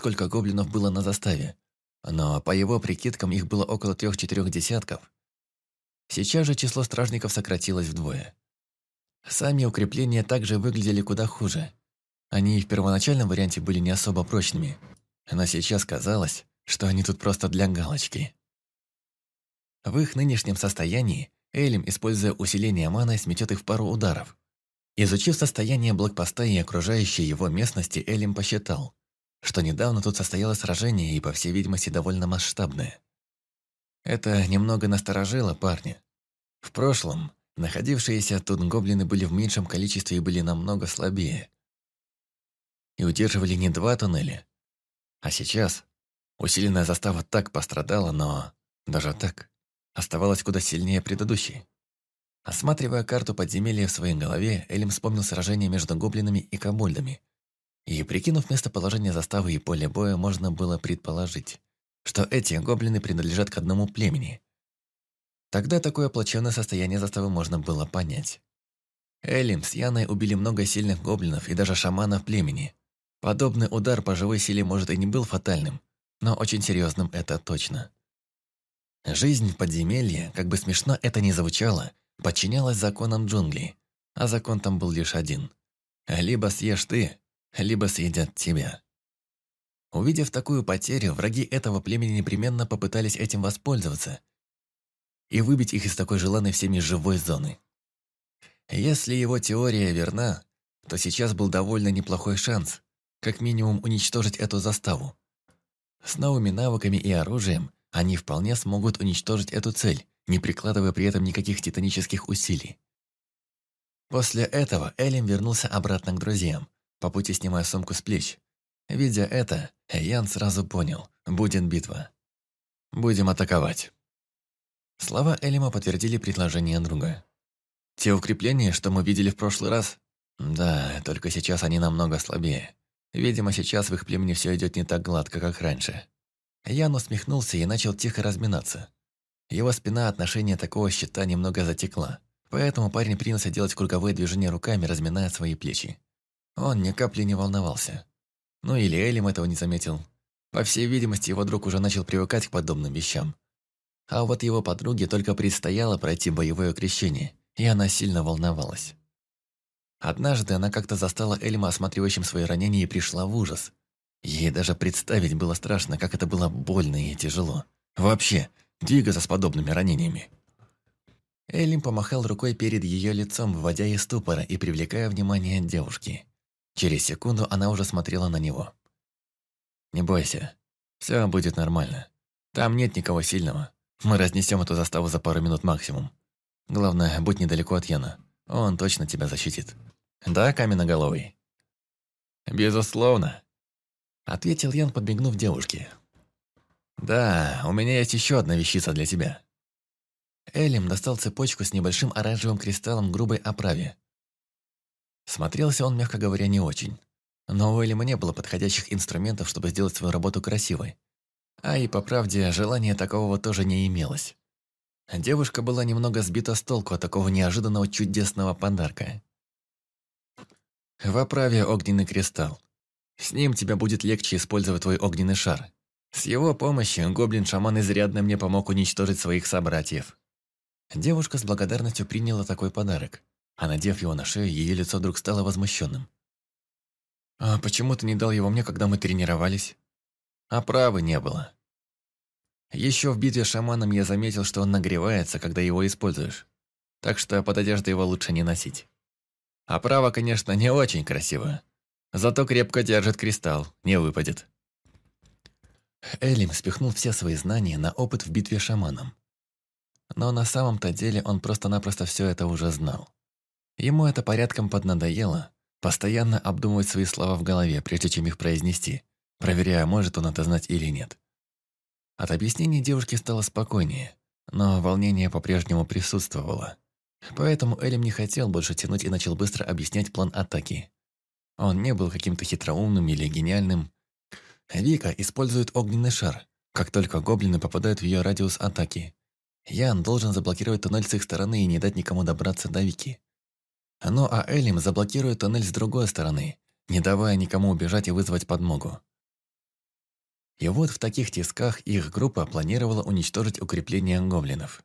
сколько гоблинов было на заставе, но по его прикидкам их было около трех-четырех десятков. Сейчас же число стражников сократилось вдвое. Сами укрепления также выглядели куда хуже. Они в первоначальном варианте были не особо прочными, но сейчас казалось, что они тут просто для галочки. В их нынешнем состоянии Элим, используя усиление маны, сметет их в пару ударов. Изучив состояние блокпоста и окружающей его местности, Элим посчитал, что недавно тут состоялось сражение и, по всей видимости, довольно масштабное. Это немного насторожило парня. В прошлом находившиеся тут гоблины были в меньшем количестве и были намного слабее. И удерживали не два туннеля. А сейчас усиленная застава так пострадала, но даже так оставалась куда сильнее предыдущей. Осматривая карту подземелья в своей голове, Элим вспомнил сражение между гоблинами и комольдами. И, прикинув местоположение заставы и поле боя, можно было предположить, что эти гоблины принадлежат к одному племени. Тогда такое плачевное состояние заставы можно было понять. Элим с Яной убили много сильных гоблинов и даже шаманов племени. Подобный удар по живой силе может и не был фатальным, но очень серьезным это точно. Жизнь в подземелье, как бы смешно это ни звучало, подчинялась законам джунглей, а закон там был лишь один. Либо съешь ты, либо съедят тебя. Увидев такую потерю, враги этого племени непременно попытались этим воспользоваться и выбить их из такой желанной всеми живой зоны. Если его теория верна, то сейчас был довольно неплохой шанс, как минимум уничтожить эту заставу. С новыми навыками и оружием они вполне смогут уничтожить эту цель, не прикладывая при этом никаких титанических усилий. После этого Элим вернулся обратно к друзьям, по пути снимая сумку с плеч. Видя это, Ян сразу понял – будет битва. «Будем атаковать». Слова Элима подтвердили предложение друга. «Те укрепления, что мы видели в прошлый раз?» «Да, только сейчас они намного слабее. Видимо, сейчас в их племени все идет не так гладко, как раньше». Ян усмехнулся и начал тихо разминаться. Его спина от ношения такого щита немного затекла, поэтому парень принялся делать круговые движения руками, разминая свои плечи. Он ни капли не волновался. Ну или Элим этого не заметил. По всей видимости, его друг уже начал привыкать к подобным вещам. А вот его подруге только предстояло пройти боевое крещение, и она сильно волновалась. Однажды она как-то застала Эльма осматривающим свои ранения и пришла в ужас. Ей даже представить было страшно, как это было больно и тяжело. Вообще, двигаться с подобными ранениями. Элим помахал рукой перед ее лицом, выводя из ступора и привлекая внимание девушки. Через секунду она уже смотрела на него. «Не бойся, все будет нормально. Там нет никого сильного. Мы разнесем эту заставу за пару минут максимум. Главное, будь недалеко от Яна. Он точно тебя защитит. Да, каменноголовый?» «Безусловно», — ответил Ян, подмигнув девушке. «Да, у меня есть еще одна вещица для тебя». Элим достал цепочку с небольшим оранжевым кристаллом грубой оправе. Смотрелся он, мягко говоря, не очень. Но у Элима не было подходящих инструментов, чтобы сделать свою работу красивой. А и, по правде, желания такового тоже не имелось. Девушка была немного сбита с толку от такого неожиданного чудесного подарка. В оправе огненный кристалл. С ним тебе будет легче использовать твой огненный шар. С его помощью гоблин-шаман изрядно мне помог уничтожить своих собратьев. Девушка с благодарностью приняла такой подарок, а надев его на шею, ее лицо вдруг стало возмущенным. «А почему ты не дал его мне, когда мы тренировались?» «А правы не было. Еще в битве с шаманом я заметил, что он нагревается, когда его используешь. Так что под одеждой его лучше не носить. А право, конечно, не очень красиво. Зато крепко держит кристалл, не выпадет». Элим спихнул все свои знания на опыт в битве с шаманом. Но на самом-то деле он просто-напросто все это уже знал. Ему это порядком поднадоело, постоянно обдумывать свои слова в голове, прежде чем их произнести, проверяя, может он это знать или нет. От объяснений девушки стало спокойнее, но волнение по-прежнему присутствовало. Поэтому Элим не хотел больше тянуть и начал быстро объяснять план атаки. Он не был каким-то хитроумным или гениальным, Вика использует огненный шар, как только гоблины попадают в ее радиус атаки. Ян должен заблокировать туннель с их стороны и не дать никому добраться до Вики. Ну а Элим заблокирует туннель с другой стороны, не давая никому убежать и вызвать подмогу. И вот в таких тисках их группа планировала уничтожить укрепление гоблинов.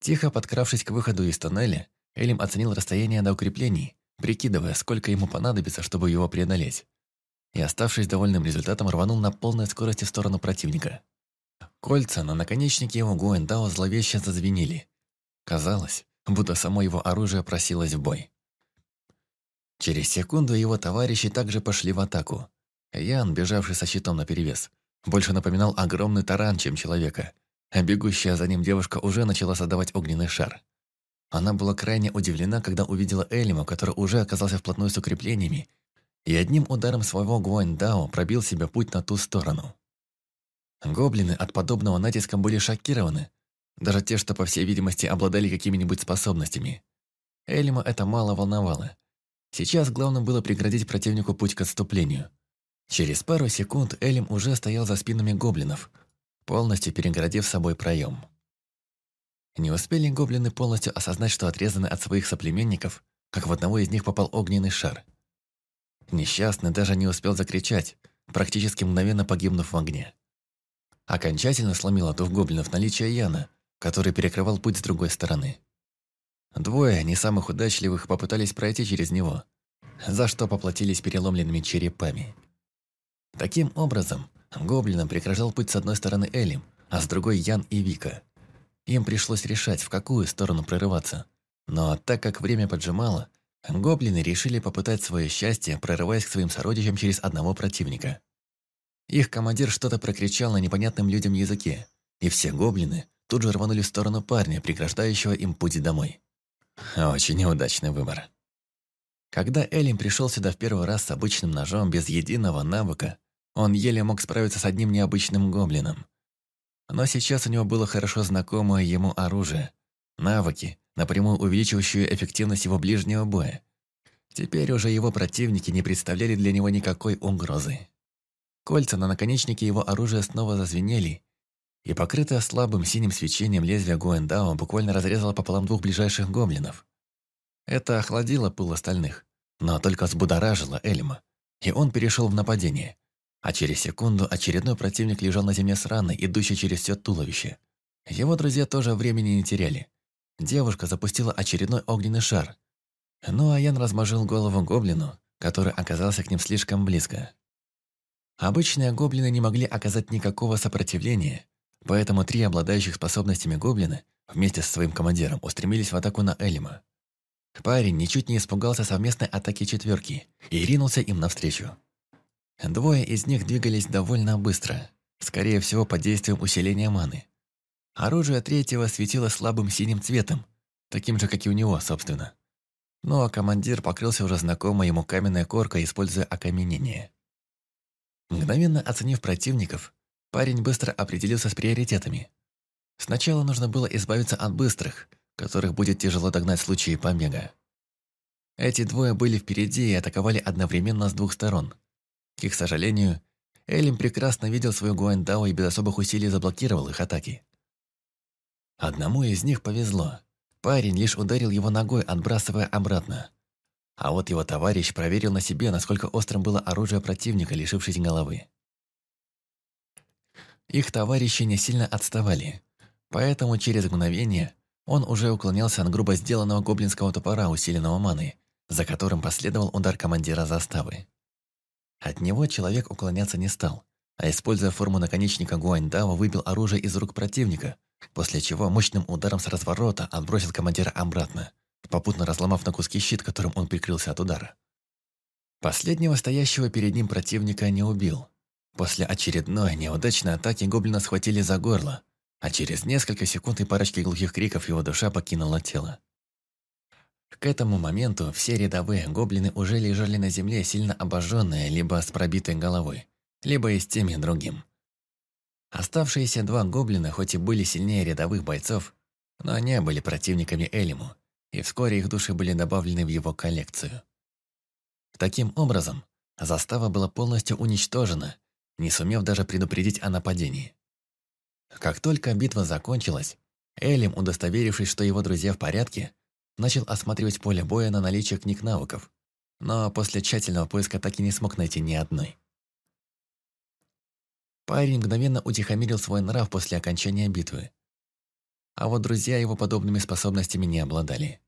Тихо подкравшись к выходу из тоннеля, Элим оценил расстояние до укреплений, прикидывая, сколько ему понадобится, чтобы его преодолеть. И, оставшись довольным результатом, рванул на полной скорости в сторону противника. Кольца на наконечнике его Гуэндао зловеще зазвенели. Казалось, будто само его оружие просилось в бой. Через секунду его товарищи также пошли в атаку. Ян, бежавший со щитом наперевес, больше напоминал огромный таран, чем человека, а бегущая за ним девушка уже начала создавать огненный шар. Она была крайне удивлена, когда увидела Элима, который уже оказался вплотную с укреплениями, и одним ударом своего Гуандао пробил себе путь на ту сторону. Гоблины от подобного натиска были шокированы, даже те, что, по всей видимости, обладали какими-нибудь способностями. Элима это мало волновало. Сейчас главным было преградить противнику путь к отступлению. Через пару секунд Элим уже стоял за спинами гоблинов, полностью перегородив собой проем. Не успели гоблины полностью осознать, что отрезаны от своих соплеменников, как в одного из них попал огненный шар. Несчастный даже не успел закричать, практически мгновенно погибнув в огне. Окончательно сломило дух гоблинов наличие Яна, который перекрывал путь с другой стороны. Двое не самых удачливых попытались пройти через него, за что поплатились переломленными черепами. Таким образом, гоблинам преграждал путь с одной стороны Элим, а с другой Ян и Вика. Им пришлось решать, в какую сторону прорываться. Но так как время поджимало, гоблины решили попытать свое счастье, прорываясь к своим сородичам через одного противника. Их командир что-то прокричал на непонятном людям языке, и все гоблины тут же рванули в сторону парня, преграждающего им путь домой. Очень неудачный выбор. Когда Элим пришел сюда в первый раз с обычным ножом без единого навыка, он еле мог справиться с одним необычным гоблином. Но сейчас у него было хорошо знакомое ему оружие, навыки, напрямую увеличивающие эффективность его ближнего боя. Теперь уже его противники не представляли для него никакой угрозы. Кольца на наконечнике его оружия снова зазвенели, и покрытое слабым синим свечением лезвие Гуэндао буквально разрезало пополам двух ближайших гоблинов. Это охладило пыл остальных, но только взбудоражило Эльма, и он перешел в нападение. А через секунду очередной противник лежал на земле с раной, идущей через все туловище. Его друзья тоже времени не теряли. Девушка запустила очередной огненный шар. Ну а Ян размажил голову гоблину, который оказался к ним слишком близко. Обычные гоблины не могли оказать никакого сопротивления, поэтому три обладающих способностями гоблина вместе со своим командиром устремились в атаку на Элима. Парень ничуть не испугался совместной атаки четверки и ринулся им навстречу. Двое из них двигались довольно быстро, скорее всего под действием усиления маны. Оружие третьего светило слабым синим цветом, таким же, как и у него, собственно. Ну а командир покрылся уже знакомой ему каменной коркой, используя окаменение. Мгновенно оценив противников, парень быстро определился с приоритетами. Сначала нужно было избавиться от быстрых, которых будет тяжело догнать в случае побега. Эти двое были впереди и атаковали одновременно с двух сторон. К их сожалению, Элим прекрасно видел свою Гуандао и без особых усилий заблокировал их атаки. Одному из них повезло. Парень лишь ударил его ногой, отбрасывая обратно. А вот его товарищ проверил на себе, насколько острым было оружие противника, лишившись головы. Их товарищи не сильно отставали, поэтому через мгновение он уже уклонялся от грубо сделанного гоблинского топора, усиленного маной, за которым последовал удар командира заставы. От него человек уклоняться не стал, а используя форму наконечника Гуаньдао, выбил оружие из рук противника, после чего мощным ударом с разворота отбросил командира обратно, попутно разломав на куски щит, которым он прикрылся от удара. Последнего стоящего перед ним противника не убил. После очередной неудачной атаки гоблина схватили за горло, а через несколько секунд и парочки глухих криков его душа покинула тело. К этому моменту все рядовые гоблины уже лежали на земле, сильно обожженные, либо с пробитой головой, либо и с тем и другим. Оставшиеся два гоблина хоть и были сильнее рядовых бойцов, но не были противниками Элиму, и вскоре их души были добавлены в его коллекцию. Таким образом, застава была полностью уничтожена, не сумев даже предупредить о нападении. Как только битва закончилась, Элим, удостоверившись, что его друзья в порядке, начал осматривать поле боя на наличие книг навыков, но после тщательного поиска так и не смог найти ни одной. Парень мгновенно утихомирил свой нрав после окончания битвы. А вот друзья его подобными способностями не обладали.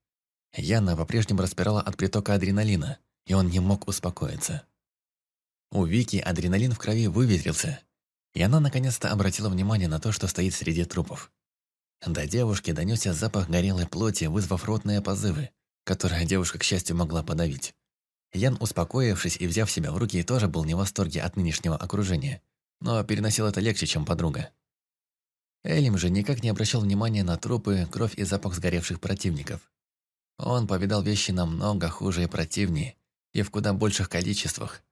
Яна по-прежнему распирала от притока адреналина, и он не мог успокоиться. У Вики адреналин в крови выветрился, и она наконец-то обратила внимание на то, что стоит среди трупов. До девушки донесся запах горелой плоти, вызвав ротные позывы, которые девушка, к счастью, могла подавить. Ян, успокоившись и взяв себя в руки, тоже был не в восторге от нынешнего окружения, но переносил это легче, чем подруга. Элим же никак не обращал внимания на трупы, кровь и запах сгоревших противников. Он повидал вещи намного хуже и противнее, и в куда больших количествах,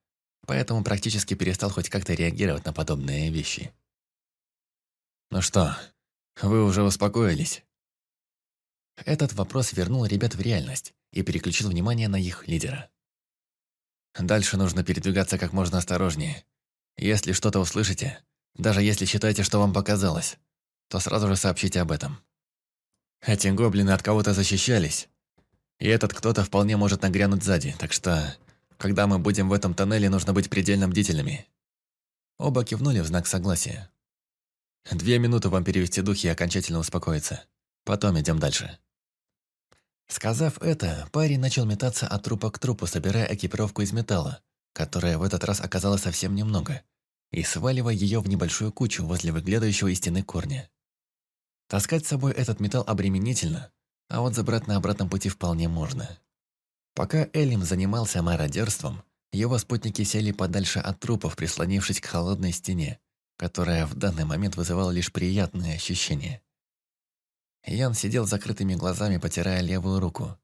поэтому практически перестал хоть как-то реагировать на подобные вещи. «Ну что, вы уже успокоились?» Этот вопрос вернул ребят в реальность и переключил внимание на их лидера. Дальше нужно передвигаться как можно осторожнее. Если что-то услышите, даже если считаете, что вам показалось, то сразу же сообщите об этом. Эти гоблины от кого-то защищались, и этот кто-то вполне может нагрянуть сзади, так что, когда мы будем в этом тоннеле, нужно быть предельно бдительными. Оба кивнули в знак согласия. Две минуты вам перевести дух и окончательно успокоиться. Потом идем дальше. Сказав это, парень начал метаться от трупа к трупу, собирая экипировку из металла, которая в этот раз оказалась совсем немного, и сваливая ее в небольшую кучу возле выглядывающего из стены корня. Таскать с собой этот металл обременительно, а вот забрать на обратном пути вполне можно. Пока Элим занимался мародерством, его спутники сели подальше от трупов, прислонившись к холодной стене, которая в данный момент вызывала лишь приятные ощущения. Ян сидел с закрытыми глазами, потирая левую руку.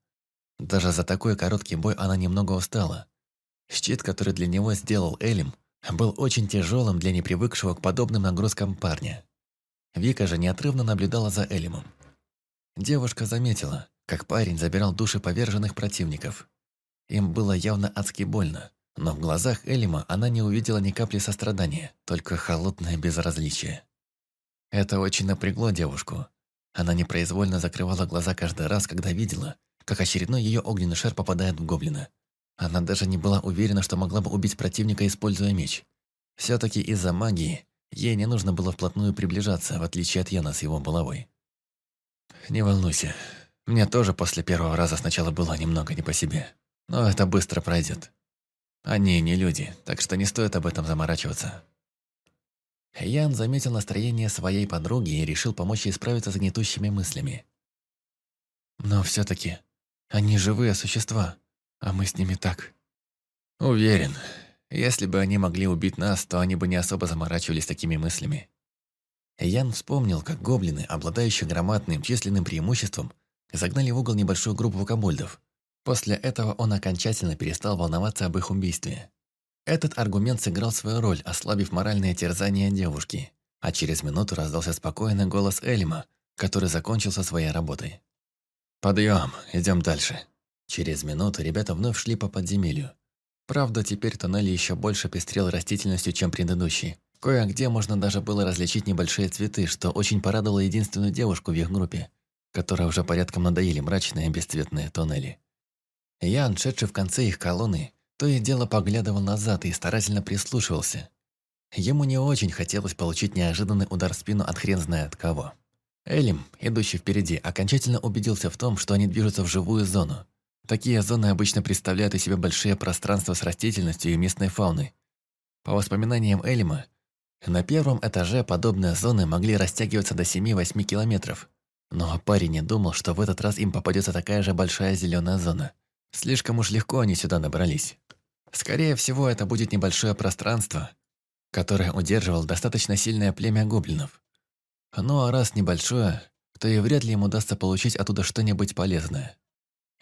Даже за такой короткий бой она немного устала. Щит, который для него сделал Элим, был очень тяжелым для непривыкшего к подобным нагрузкам парня. Вика же неотрывно наблюдала за Элимом. Девушка заметила, как парень забирал души поверженных противников. Им было явно адски больно, но в глазах Элима она не увидела ни капли сострадания, только холодное безразличие. Это очень напрягло девушку, она непроизвольно закрывала глаза каждый раз, когда видела, как очередной ее огненный шар попадает в гоблина. Она даже не была уверена, что могла бы убить противника, используя меч. Все-таки из-за магии ей не нужно было вплотную приближаться, в отличие от Яна с его булавой. «Не волнуйся. Мне тоже после первого раза сначала было немного не по себе. Но это быстро пройдет. Они не люди, так что не стоит об этом заморачиваться. Ян заметил настроение своей подруги и решил помочь ей справиться с гнетущими мыслями. «Но все-таки они живые существа, а мы с ними так». «Уверен, если бы они могли убить нас, то они бы не особо заморачивались такими мыслями». Ян вспомнил, как гоблины, обладающие громадным численным преимуществом, загнали в угол небольшую группу комбольдов. После этого он окончательно перестал волноваться об их убийстве. Этот аргумент сыграл свою роль, ослабив моральное терзание девушки. А через минуту раздался спокойный голос Элима, который закончил со своей работой. «Подъем, идем дальше». Через минуту ребята вновь шли по подземелью. Правда, теперь туннель еще больше пестрел растительностью, чем предыдущий. Кое-где можно даже было различить небольшие цветы, что очень порадовало единственную девушку в их группе, которая уже порядком надоели мрачные бесцветные туннели. Ян, шедший в конце их колонны, то и дело поглядывал назад и старательно прислушивался. Ему не очень хотелось получить неожиданный удар в спину от хрен знает кого. Элим, идущий впереди, окончательно убедился в том, что они движутся в живую зону. Такие зоны обычно представляют из себя большие пространства с растительностью и местной фауной. По воспоминаниям Элима, на первом этаже подобные зоны могли растягиваться до 7-8 километров. Но парень не думал, что в этот раз им попадется такая же большая зеленая зона. Слишком уж легко они сюда набрались. Скорее всего, это будет небольшое пространство, которое удерживал достаточно сильное племя гоблинов. Ну а раз небольшое, то и вряд ли им удастся получить оттуда что-нибудь полезное.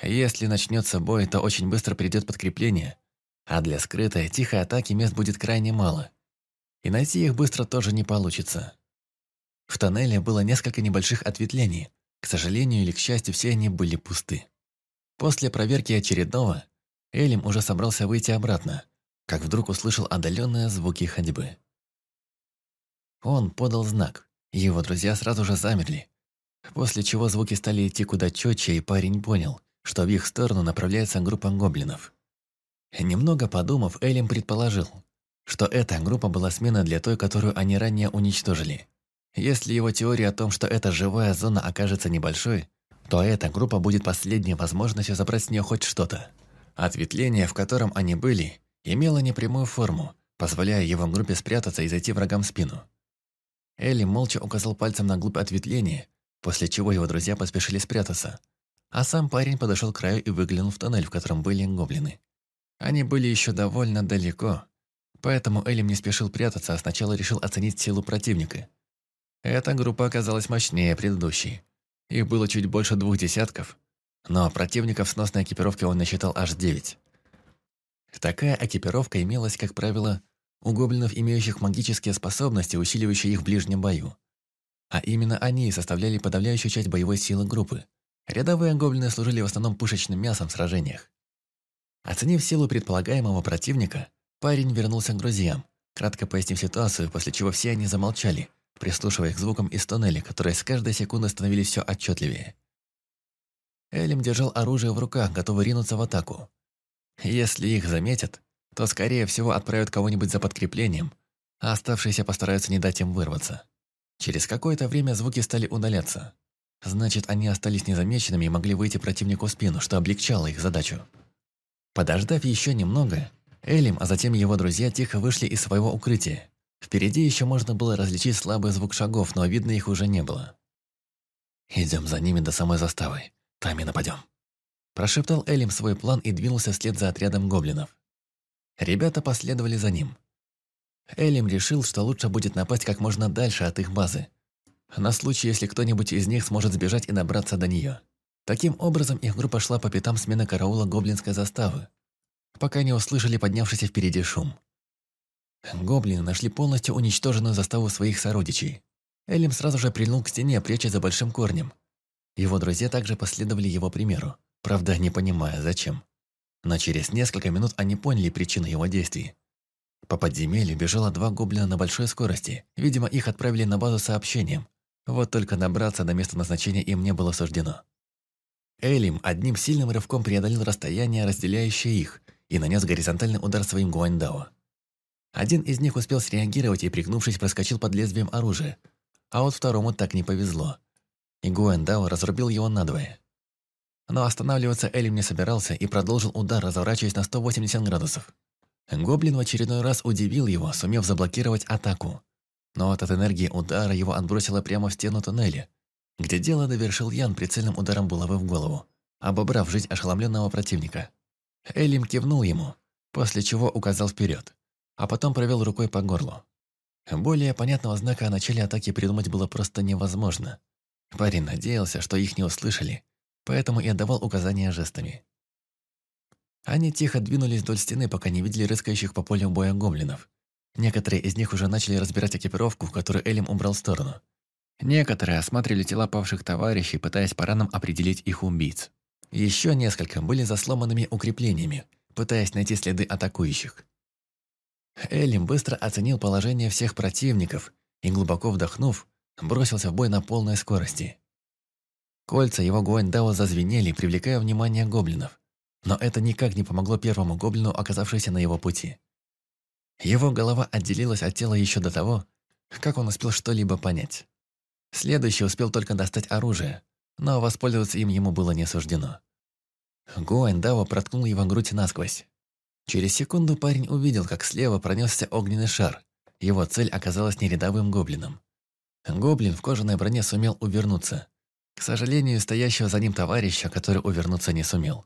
Если начнется бой, то очень быстро придет подкрепление, а для скрытой, тихой атаки мест будет крайне мало. И найти их быстро тоже не получится. В тоннеле было несколько небольших ответвлений. К сожалению или к счастью, все они были пусты. После проверки очередного, Элим уже собрался выйти обратно, как вдруг услышал отдаленные звуки ходьбы. Он подал знак, и его друзья сразу же замерли, после чего звуки стали идти куда четче, и парень понял, что в их сторону направляется группа гоблинов. Немного подумав, Элим предположил, что эта группа была сменой для той, которую они ранее уничтожили. Если его теория о том, что эта живая зона окажется небольшой, то эта группа будет последней возможностью забрать с нее хоть что-то. Ответвление, в котором они были, имело непрямую форму, позволяя его группе спрятаться и зайти врагам в спину. Элли молча указал пальцем на глубь ответвления, после чего его друзья поспешили спрятаться. А сам парень подошел к краю и выглянул в тоннель, в котором были гоблины. Они были еще довольно далеко, поэтому Элим не спешил прятаться, а сначала решил оценить силу противника. Эта группа оказалась мощнее предыдущей. Их было чуть больше двух десятков, но противников с носной экипировки он насчитал аж девять. Такая экипировка имелась, как правило, у гоблинов, имеющих магические способности, усиливающие их в ближнем бою. А именно они составляли подавляющую часть боевой силы группы. Рядовые гоблины служили в основном пушечным мясом в сражениях. Оценив силу предполагаемого противника, парень вернулся к друзьям, кратко пояснив ситуацию, после чего все они замолчали, прислушиваясь к звукам из тоннеля, которые с каждой секундой становились все отчетливее. Элем держал оружие в руках, готовый ринуться в атаку. Если их заметят, то, скорее всего, отправят кого-нибудь за подкреплением, а оставшиеся постараются не дать им вырваться. Через какое-то время звуки стали удаляться. Значит, они остались незамеченными и могли выйти противнику в спину, что облегчало их задачу. Подождав еще немного, Элим, а затем его друзья тихо вышли из своего укрытия. Впереди еще можно было различить слабый звук шагов, но видно их уже не было. «Идем за ними до самой заставы. Там и нападем». Прошептал Элим свой план и двинулся вслед за отрядом гоблинов. Ребята последовали за ним. Элим решил, что лучше будет напасть как можно дальше от их базы, на случай, если кто-нибудь из них сможет сбежать и добраться до нее. Таким образом, их группа шла по пятам смены караула гоблинской заставы, пока не услышали поднявшийся впереди шум. Гоблины нашли полностью уничтоженную заставу своих сородичей. Элим сразу же прильнул к стене, прячась за большим корнем. Его друзья также последовали его примеру, правда, не понимая, зачем. Но через несколько минут они поняли причину его действий. По подземелью бежало два гоблина на большой скорости. Видимо, их отправили на базу сообщением. Вот только добраться до места назначения им не было суждено. Элим одним сильным рывком преодолел расстояние, разделяющее их, и нанес горизонтальный удар своим Гуаньдао. Один из них успел среагировать и, пригнувшись, проскочил под лезвием оружия, а вот второму так не повезло. И Гуаньдао разрубил его надвое. Но останавливаться Элим не собирался и продолжил удар, разворачиваясь на 180 градусов. Гоблин в очередной раз удивил его, сумев заблокировать атаку. Но от энергии удара его отбросило прямо в стену туннеля, где дело довершил Ян прицельным ударом булавы в голову, обобрав жизнь ошеломленного противника. Элим кивнул ему, после чего указал вперед, а потом провел рукой по горлу. Более понятного знака о начале атаки придумать было просто невозможно. Парень надеялся, что их не услышали, поэтому и отдавал указания жестами. Они тихо двинулись вдоль стены, пока не видели рыскающих по полю боя гоблинов. Некоторые из них уже начали разбирать экипировку, которую Элим убрал в сторону. Некоторые осматривали тела павших товарищей, пытаясь по ранам определить их убийц. Еще несколько были за сломанными укреплениями, пытаясь найти следы атакующих. Элим быстро оценил положение всех противников и, глубоко вдохнув, бросился в бой на полной скорости. Кольца его Гуэндао зазвенели, привлекая внимание гоблинов. Но это никак не помогло первому гоблину, оказавшемуся на его пути. Его голова отделилась от тела еще до того, как он успел что-либо понять. Следующий успел только достать оружие, но воспользоваться им ему было не суждено. Гуань Дао проткнул его грудь насквозь. Через секунду парень увидел, как слева пронесся огненный шар. Его цель оказалась не рядовым гоблином. Гоблин в кожаной броне сумел увернуться. К сожалению, стоящего за ним товарища, который увернуться не сумел.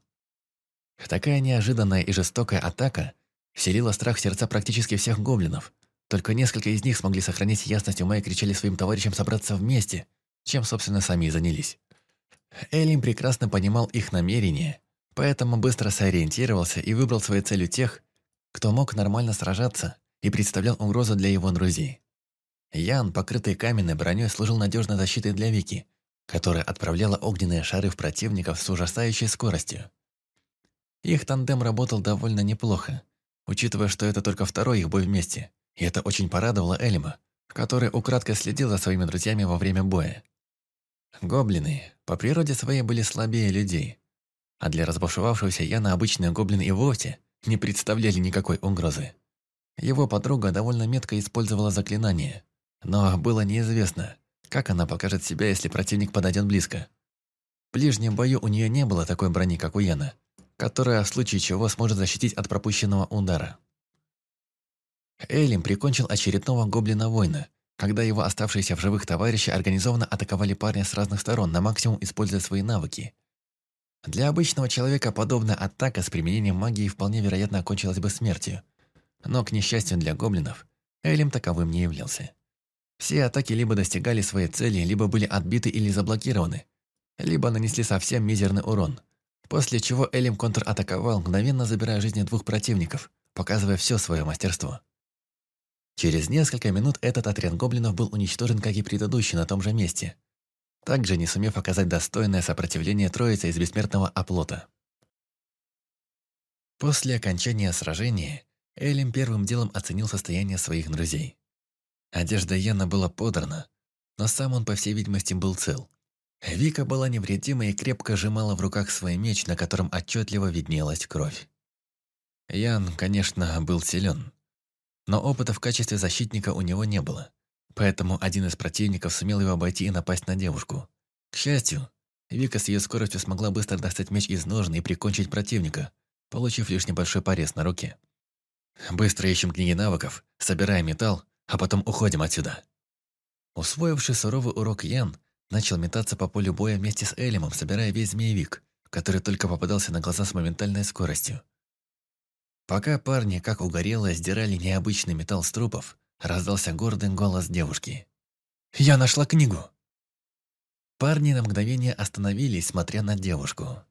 Такая неожиданная и жестокая атака вселила страх в сердца практически всех гоблинов. Только несколько из них смогли сохранить ясность ума и кричали своим товарищам собраться вместе, чем, собственно, сами и занялись. Элим прекрасно понимал их намерения, поэтому быстро сориентировался и выбрал своей целью тех, кто мог нормально сражаться и представлял угрозу для его друзей. Ян, покрытый каменной броней, служил надежной защитой для Вики, которая отправляла огненные шары в противников с ужасающей скоростью. Их тандем работал довольно неплохо, учитывая, что это только второй их бой вместе, и это очень порадовало Элима, который украдкой следил за своими друзьями во время боя. Гоблины по природе своей были слабее людей, а для разбушевавшегося Яна обычные гоблины и вовсе не представляли никакой угрозы. Его подруга довольно метко использовала заклинание, но было неизвестно, как она покажет себя, если противник подойдет близко. В ближнем бою у нее не было такой брони, как у Яна, которая в случае чего сможет защитить от пропущенного удара. Элим прикончил очередного гоблина-воина, когда его оставшиеся в живых товарищи организованно атаковали парня с разных сторон, на максимум используя свои навыки. Для обычного человека подобная атака с применением магии вполне вероятно окончилась бы смертью. Но, к несчастью для гоблинов, Элим таковым не являлся. Все атаки либо достигали своей цели, либо были отбиты или заблокированы, либо нанесли совсем мизерный урон, после чего Элим контратаковал, мгновенно забирая жизни двух противников, показывая все свое мастерство. Через несколько минут этот отряд гоблинов был уничтожен, как и предыдущий, на том же месте, также не сумев оказать достойное сопротивление троице из бессмертного оплота. После окончания сражения Элим первым делом оценил состояние своих друзей. Одежда Яна была подрана, но сам он, по всей видимости, был цел. Вика была невредима и крепко сжимала в руках свой меч, на котором отчетливо виднелась кровь. Ян, конечно, был силен, но опыта в качестве защитника у него не было, поэтому один из противников сумел его обойти и напасть на девушку. К счастью, Вика с ее скоростью смогла быстро достать меч из ножен и прикончить противника, получив лишь небольшой порез на руке. «Быстро ищем книги навыков, собираем металл, а потом уходим отсюда». Усвоивший суровый урок Ян начал метаться по полю боя вместе с Элимом, собирая весь змеевик, который только попадался на глаза с моментальной скоростью. Пока парни, как угорело, сдирали необычный металл с трупов, раздался гордый голос девушки. «Я нашла книгу!» Парни на мгновение остановились, смотря на девушку.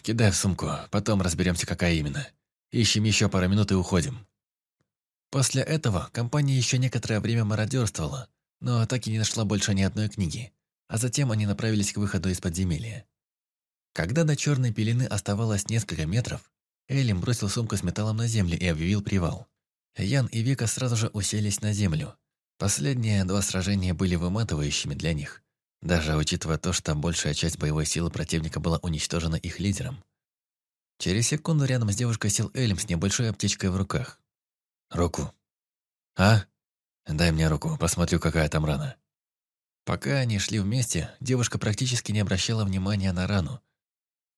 «Кидай в сумку, потом разберемся, какая именно. Ищем еще пару минут и уходим». После этого компания еще некоторое время мародерствовала, но так и не нашла больше ни одной книги, а затем они направились к выходу из подземелья. Когда до черной пелены оставалось несколько метров, Элим бросил сумку с металлом на землю и объявил привал. Ян и Вика сразу же уселись на землю. Последние два сражения были выматывающими для них, даже учитывая то, что большая часть боевой силы противника была уничтожена их лидером. Через секунду рядом с девушкой сел Элим с небольшой аптечкой в руках. «Руку». «А? Дай мне руку, посмотрю, какая там рана». Пока они шли вместе, девушка практически не обращала внимания на рану.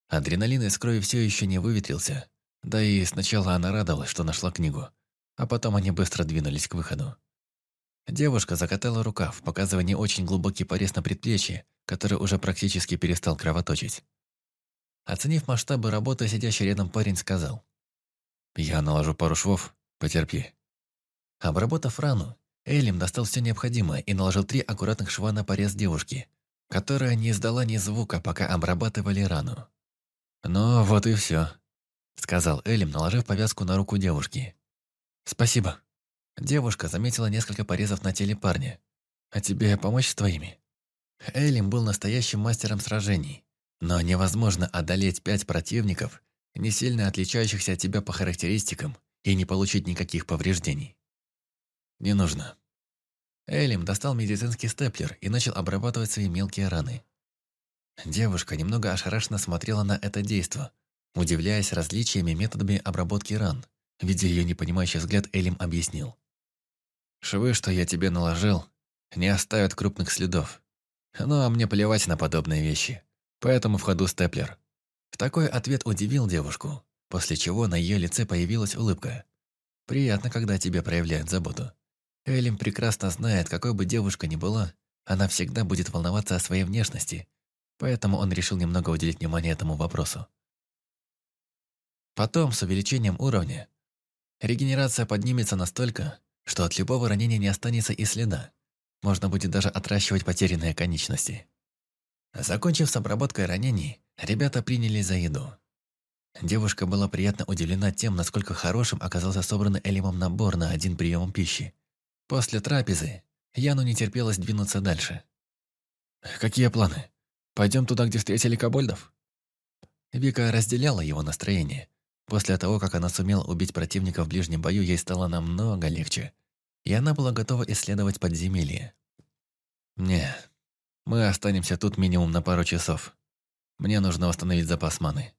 Адреналин из крови все еще не выветрился, да и сначала она радовалась, что нашла книгу, а потом они быстро двинулись к выходу. Девушка закатала рукав, показывая не очень глубокий порез на предплечье, который уже практически перестал кровоточить. Оценив масштабы работы, сидящий рядом парень сказал. «Я наложу пару швов, потерпи». Обработав рану, Элим достал все необходимое и наложил три аккуратных шва на порез девушки, которая не издала ни звука, пока обрабатывали рану. «Ну, вот и все», — сказал Элим, наложив повязку на руку девушки. «Спасибо». Девушка заметила несколько порезов на теле парня. «А тебе помочь с твоими?» Элим был настоящим мастером сражений, но невозможно одолеть пять противников, не сильно отличающихся от тебя по характеристикам, и не получить никаких повреждений. «Не нужно». Элим достал медицинский степлер и начал обрабатывать свои мелкие раны. Девушка немного ошарашенно смотрела на это действо, удивляясь различиями методами обработки ран. Видя ее непонимающий взгляд, Элим объяснил. «Швы, что я тебе наложил, не оставят крупных следов. Ну, а мне плевать на подобные вещи. Поэтому в ходу степлер». Такой ответ удивил девушку, после чего на ее лице появилась улыбка. «Приятно, когда тебе проявляют заботу». Элим прекрасно знает, какой бы девушка ни была, она всегда будет волноваться о своей внешности, поэтому он решил немного уделить внимание этому вопросу. Потом, с увеличением уровня, регенерация поднимется настолько, что от любого ранения не останется и следа. Можно будет даже отращивать потерянные конечности. Закончив с обработкой ранений, ребята принялись за еду. Девушка была приятно удивлена тем, насколько хорошим оказался собранный Элимом набор на один прием пищи. После трапезы Яну не терпелось двинуться дальше. «Какие планы? Пойдем туда, где встретили кобольдов?» Вика разделяла его настроение. После того, как она сумела убить противника в ближнем бою, ей стало намного легче. И она была готова исследовать подземелье. «Не, мы останемся тут минимум на пару часов. Мне нужно восстановить запас маны».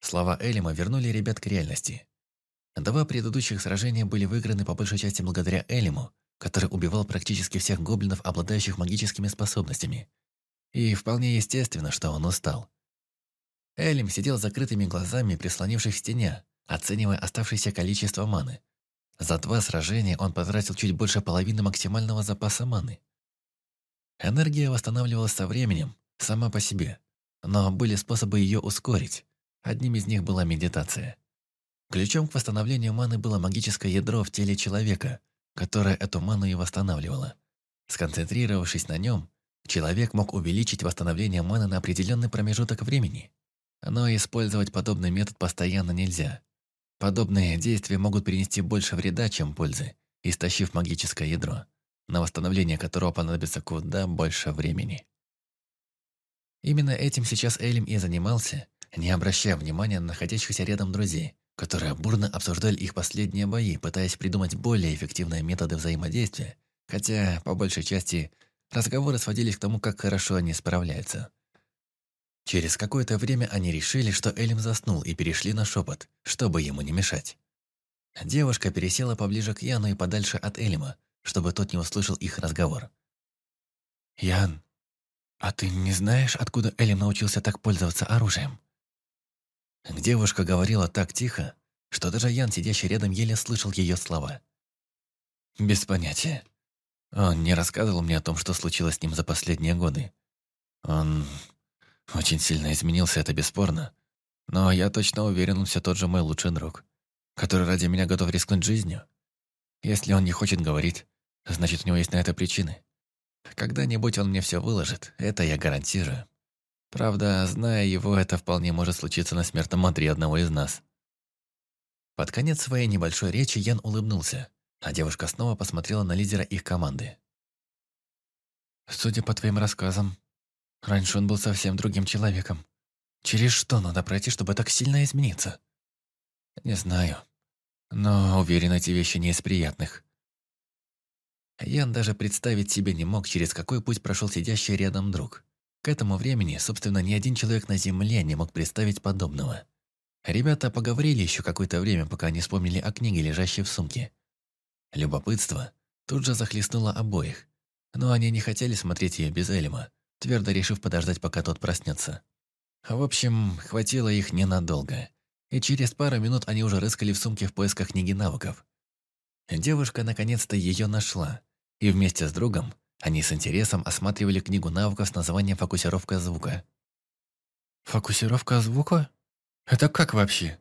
Слова Элима вернули ребят к реальности. Два предыдущих сражения были выиграны по большей части благодаря Элиму, который убивал практически всех гоблинов, обладающих магическими способностями. И вполне естественно, что он устал. Элим сидел с закрытыми глазами, прислонившись к стене, оценивая оставшееся количество маны. За два сражения он потратил чуть больше половины максимального запаса маны. Энергия восстанавливалась со временем, сама по себе, но были способы ее ускорить. Одним из них была медитация. Ключом к восстановлению маны было магическое ядро в теле человека, которое эту ману и восстанавливало. Сконцентрировавшись на нем, человек мог увеличить восстановление маны на определенный промежуток времени. Но использовать подобный метод постоянно нельзя. Подобные действия могут принести больше вреда, чем пользы, истощив магическое ядро, на восстановление которого понадобится куда больше времени. Именно этим сейчас Элим и занимался, не обращая внимания на находящихся рядом друзей, которые бурно обсуждали их последние бои, пытаясь придумать более эффективные методы взаимодействия, хотя, по большей части, разговоры сводились к тому, как хорошо они справляются. Через какое-то время они решили, что Элим заснул и перешли на шепот, чтобы ему не мешать. Девушка пересела поближе к Яну и подальше от Элима, чтобы тот не услышал их разговор. «Ян, а ты не знаешь, откуда Элим научился так пользоваться оружием?» Девушка говорила так тихо, что даже Ян, сидящий рядом, еле слышал ее слова. «Без понятия. Он не рассказывал мне о том, что случилось с ним за последние годы. Он очень сильно изменился, это бесспорно. Но я точно уверен, он все тот же мой лучший друг, который ради меня готов рискнуть жизнью. Если он не хочет говорить, значит, у него есть на это причины. Когда-нибудь он мне все выложит, это я гарантирую. Правда, зная его, это вполне может случиться на смертном одре одного из нас. Под конец своей небольшой речи Ян улыбнулся, а девушка снова посмотрела на лидера их команды. «Судя по твоим рассказам, Раньше он был совсем другим человеком. Через что надо пройти, чтобы так сильно измениться? Не знаю. Но уверен, эти вещи не из приятных. Ян даже представить себе не мог, через какой путь прошел сидящий рядом друг. К этому времени, собственно, ни один человек на Земле не мог представить подобного. Ребята поговорили еще какое-то время, пока не вспомнили о книге, лежащей в сумке. Любопытство тут же захлестнуло обоих, но они не хотели смотреть ее без Эльма твердо решив подождать, пока тот проснется. В общем, хватило их ненадолго. И через пару минут они уже рыскали в сумке в поисках книги навыков. Девушка наконец-то ее нашла. И вместе с другом они с интересом осматривали книгу навыков с названием «Фокусировка звука». «Фокусировка звука? Это как вообще?»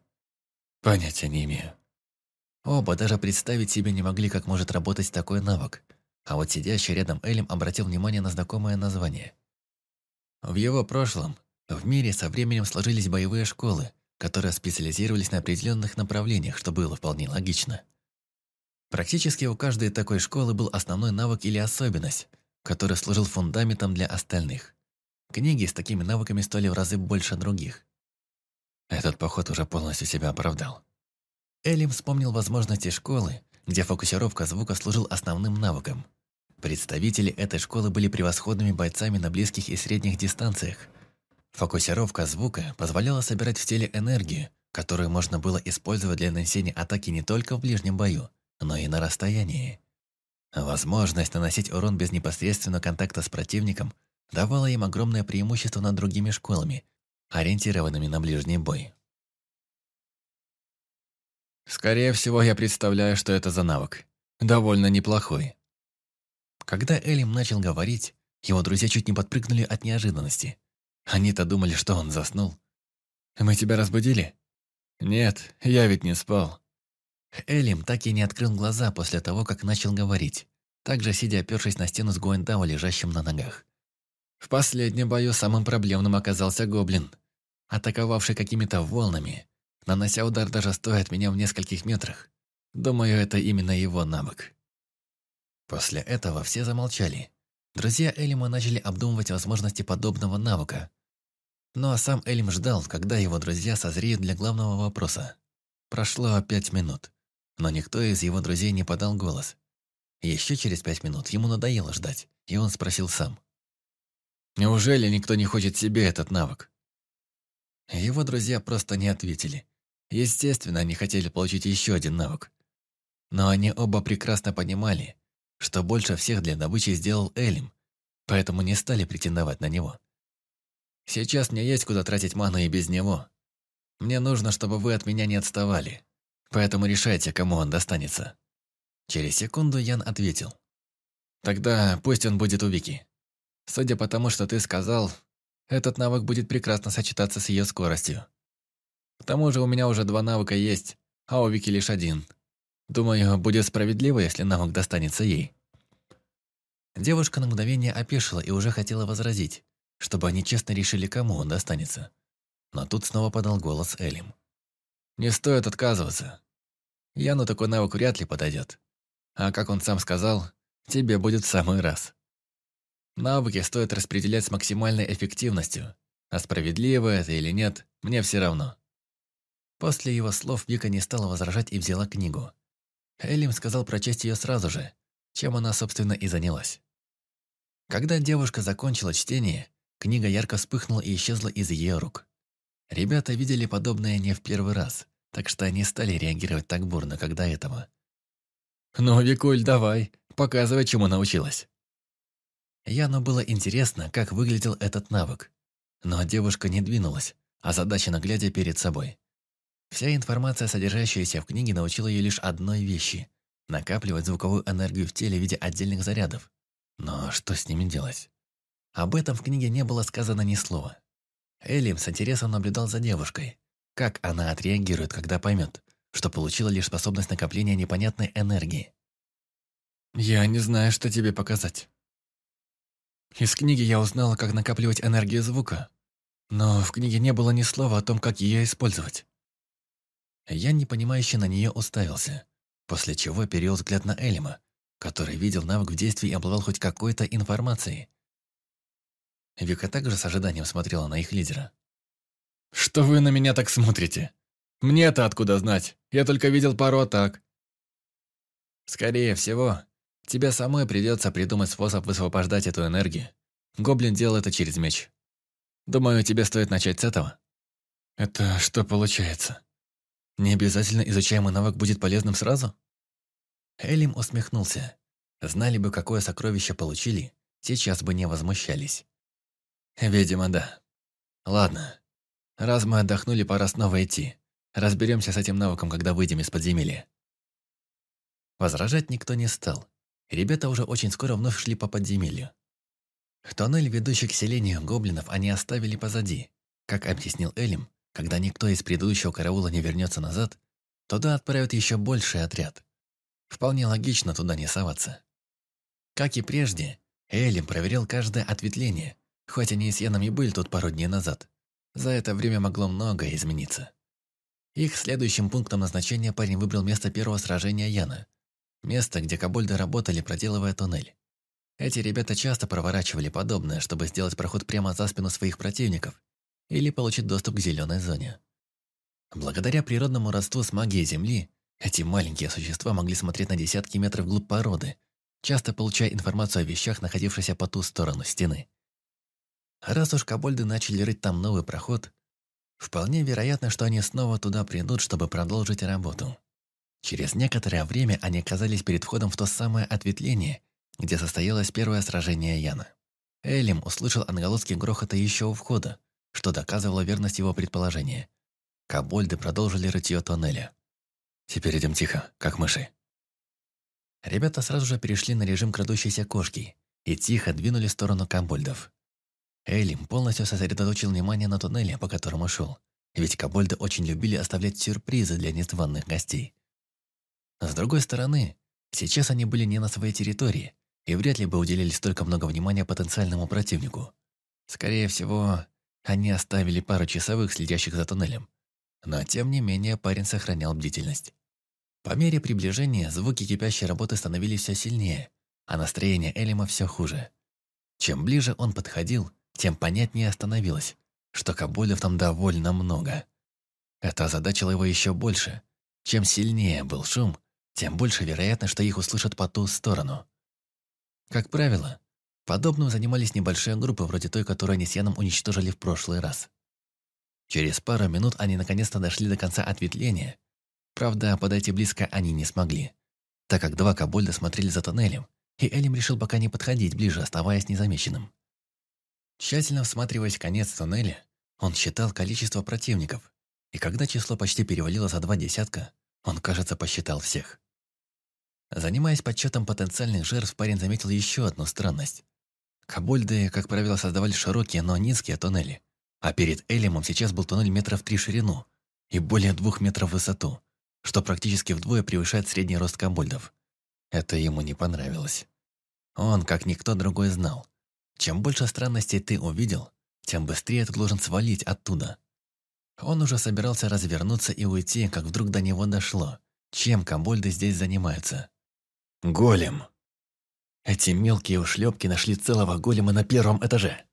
«Понятия не имею». Оба даже представить себе не могли, как может работать такой навык. А вот сидящий рядом Элем обратил внимание на знакомое название. В его прошлом в мире со временем сложились боевые школы, которые специализировались на определенных направлениях, что было вполне логично. Практически у каждой такой школы был основной навык или особенность, который служил фундаментом для остальных. Книги с такими навыками стоили в разы больше других. Этот поход уже полностью себя оправдал. Элим вспомнил возможности школы, где фокусировка звука служил основным навыком – Представители этой школы были превосходными бойцами на близких и средних дистанциях. Фокусировка звука позволяла собирать в теле энергию, которую можно было использовать для нанесения атаки не только в ближнем бою, но и на расстоянии. Возможность наносить урон без непосредственного контакта с противником давала им огромное преимущество над другими школами, ориентированными на ближний бой. Скорее всего, я представляю, что это за навык. Довольно неплохой. Когда Элим начал говорить, его друзья чуть не подпрыгнули от неожиданности. Они-то думали, что он заснул. «Мы тебя разбудили?» «Нет, я ведь не спал». Элим так и не открыл глаза после того, как начал говорить, также сидя опершись на стену с Гуэндао, лежащим на ногах. В последнем бою самым проблемным оказался гоблин, атаковавший какими-то волнами, нанося удар даже стоя от меня в нескольких метрах. Думаю, это именно его навык. После этого все замолчали. Друзья Элима начали обдумывать возможности подобного навыка. Ну а сам Элим ждал, когда его друзья созреют для главного вопроса. Прошло пять минут, но никто из его друзей не подал голос. Еще через пять минут ему надоело ждать, и он спросил сам. «Неужели никто не хочет себе этот навык?» Его друзья просто не ответили. Естественно, они хотели получить еще один навык. Но они оба прекрасно понимали, что больше всех для добычи сделал Элим, поэтому не стали претендовать на него. Сейчас мне есть куда тратить ману и без него. Мне нужно, чтобы вы от меня не отставали, поэтому решайте, кому он достанется. Через секунду Ян ответил. Тогда пусть он будет у Вики. Судя по тому, что ты сказал, этот навык будет прекрасно сочетаться с ее скоростью. К тому же у меня уже два навыка есть, а у Вики лишь один – Думаю, будет справедливо, если навык достанется ей. Девушка на мгновение опешила и уже хотела возразить, чтобы они честно решили, кому он достанется. Но тут снова подал голос Элим. «Не стоит отказываться. Яну такой навык вряд ли подойдет. А как он сам сказал, тебе будет в самый раз. Навыки стоит распределять с максимальной эффективностью, а справедливо это или нет, мне все равно». После его слов Вика не стала возражать и взяла книгу. Элим сказал прочесть ее сразу же, чем она, собственно, и занялась. Когда девушка закончила чтение, книга ярко вспыхнула и исчезла из ее рук. Ребята видели подобное не в первый раз, так что они стали реагировать так бурно, как до этого. «Ну, Викуль, давай, показывай, чему научилась». Яну было интересно, как выглядел этот навык. Но девушка не двинулась, задача наглядя перед собой. Вся информация, содержащаяся в книге, научила ее лишь одной вещи – накапливать звуковую энергию в теле в виде отдельных зарядов. Но что с ними делать? Об этом в книге не было сказано ни слова. Элим с интересом наблюдал за девушкой. Как она отреагирует, когда поймет, что получила лишь способность накопления непонятной энергии. «Я не знаю, что тебе показать. Из книги я узнала, как накапливать энергию звука, но в книге не было ни слова о том, как ее использовать. Я непонимающе на нее уставился, после чего перевел взгляд на Элима, который видел навык в действии и обладал хоть какой-то информацией. Вика также с ожиданием смотрела на их лидера. «Что вы на меня так смотрите? Мне-то откуда знать? Я только видел пару атак». «Скорее всего, тебе самой придется придумать способ высвобождать эту энергию. Гоблин делал это через меч. Думаю, тебе стоит начать с этого». «Это что получается?» Не обязательно изучаемый навык будет полезным сразу? Элим усмехнулся. Знали бы, какое сокровище получили, сейчас бы не возмущались. Видимо, да. Ладно. Раз мы отдохнули, пора снова идти. Разберемся с этим навыком, когда выйдем из подземелья. Возражать никто не стал. Ребята уже очень скоро вновь шли по подземелью. Тоннель, ведущий к селению гоблинов, они оставили позади. Как объяснил Элим, когда никто из предыдущего караула не вернется назад, туда отправят еще больший отряд. Вполне логично туда не соваться. Как и прежде, Элим проверял каждое ответвление, хоть они с Яном и были тут пару дней назад. За это время могло многое измениться. Их следующим пунктом назначения парень выбрал место первого сражения Яна. Место, где кобольды работали, проделывая туннель. Эти ребята часто проворачивали подобное, чтобы сделать проход прямо за спину своих противников или получить доступ к зеленой зоне. Благодаря природному родству с магией Земли, эти маленькие существа могли смотреть на десятки метров вглубь породы, часто получая информацию о вещах, находившихся по ту сторону стены. Раз уж кобольды начали рыть там новый проход, вполне вероятно, что они снова туда придут, чтобы продолжить работу. Через некоторое время они оказались перед входом в то самое ответвление, где состоялось первое сражение Яна. Элим услышал анголосский грохота еще у входа, что доказывало верность его предположения. Кобольды продолжили рытье тоннеля. «Теперь идем тихо, как мыши». Ребята сразу же перешли на режим крадущейся кошки и тихо двинули в сторону комбольдов. Элим полностью сосредоточил внимание на туннеле, по которому шел, ведь кобольды очень любили оставлять сюрпризы для незваных гостей. С другой стороны, сейчас они были не на своей территории и вряд ли бы уделили столько много внимания потенциальному противнику. Скорее всего, они оставили пару часовых, следящих за туннелем. Но, тем не менее, парень сохранял бдительность. По мере приближения звуки кипящей работы становились все сильнее, а настроение Элима все хуже. Чем ближе он подходил, тем понятнее становилось, что кобольдов там довольно много. Это озадачило его еще больше. Чем сильнее был шум, тем больше вероятность, что их услышат по ту сторону. Как правило, Подобным занимались небольшие группы, вроде той, которую они с Яном уничтожили в прошлый раз. Через пару минут они наконец-то дошли до конца ответвления. Правда, подойти близко они не смогли, так как два кобольда смотрели за тоннелем, и Элим решил пока не подходить ближе, оставаясь незамеченным. Тщательно всматриваясь в конец тоннеля, он считал количество противников, и когда число почти перевалило за два десятка, он, кажется, посчитал всех. Занимаясь подсчетом потенциальных жертв, парень заметил еще одну странность. Кобольды, как правило, создавали широкие, но низкие тоннели, а перед Элимом сейчас был туннель метров три в ширину и более двух метров в высоту, что практически вдвое превышает средний рост кобольдов. Это ему не понравилось. Он, как никто другой, знал. Чем больше странностей ты увидел, тем быстрее ты должен свалить оттуда. Он уже собирался развернуться и уйти, как вдруг до него дошло, чем комбольды здесь занимаются. Голем. Эти мелкие ушлепки нашли целого голема на первом этаже.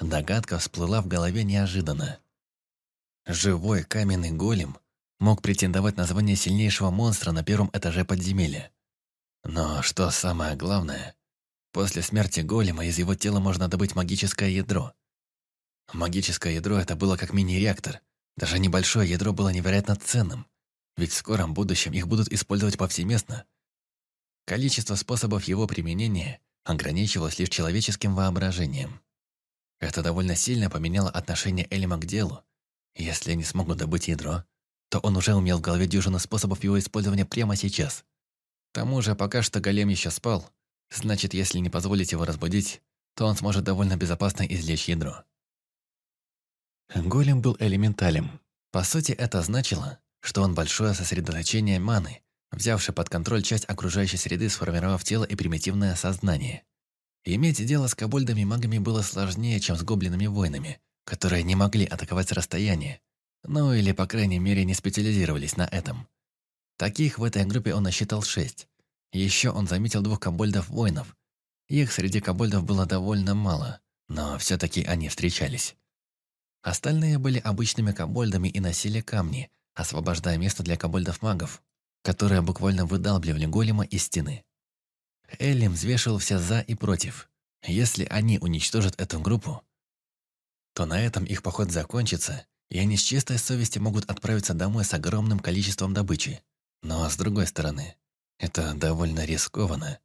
Догадка всплыла в голове неожиданно. Живой каменный голем мог претендовать на звание сильнейшего монстра на первом этаже подземелья. Но что самое главное, после смерти голема из его тела можно добыть магическое ядро. Магическое ядро – это было как мини-реактор. Даже небольшое ядро было невероятно ценным, ведь в скором будущем их будут использовать повсеместно. Количество способов его применения ограничивалось лишь человеческим воображением. Это довольно сильно поменяло отношение Элима к делу. Если они смогут добыть ядро, то он уже умел в голове дюжину способов его использования прямо сейчас. К тому же, пока что голем еще спал, значит, если не позволить его разбудить, то он сможет довольно безопасно извлечь ядро. Голем был элементалем. По сути, это значило, что он большое сосредоточение маны, взявший под контроль часть окружающей среды, сформировав тело и примитивное сознание. Иметь дело с кобольдами-магами было сложнее, чем с гоблинами-воинами, которые не могли атаковать с расстояния, ну или, по крайней мере, не специализировались на этом. Таких в этой группе он насчитал шесть. Еще он заметил двух кобольдов-воинов. Их среди кобольдов было довольно мало, но все-таки они встречались. Остальные были обычными кобольдами и носили камни, освобождая место для кобольдов-магов, которые буквально выдалбливали голема из стены. Эллим взвешивал все «за» и «против». Если они уничтожат эту группу, то на этом их поход закончится, и они с чистой совестью могут отправиться домой с огромным количеством добычи. Но с другой стороны, это довольно рискованно.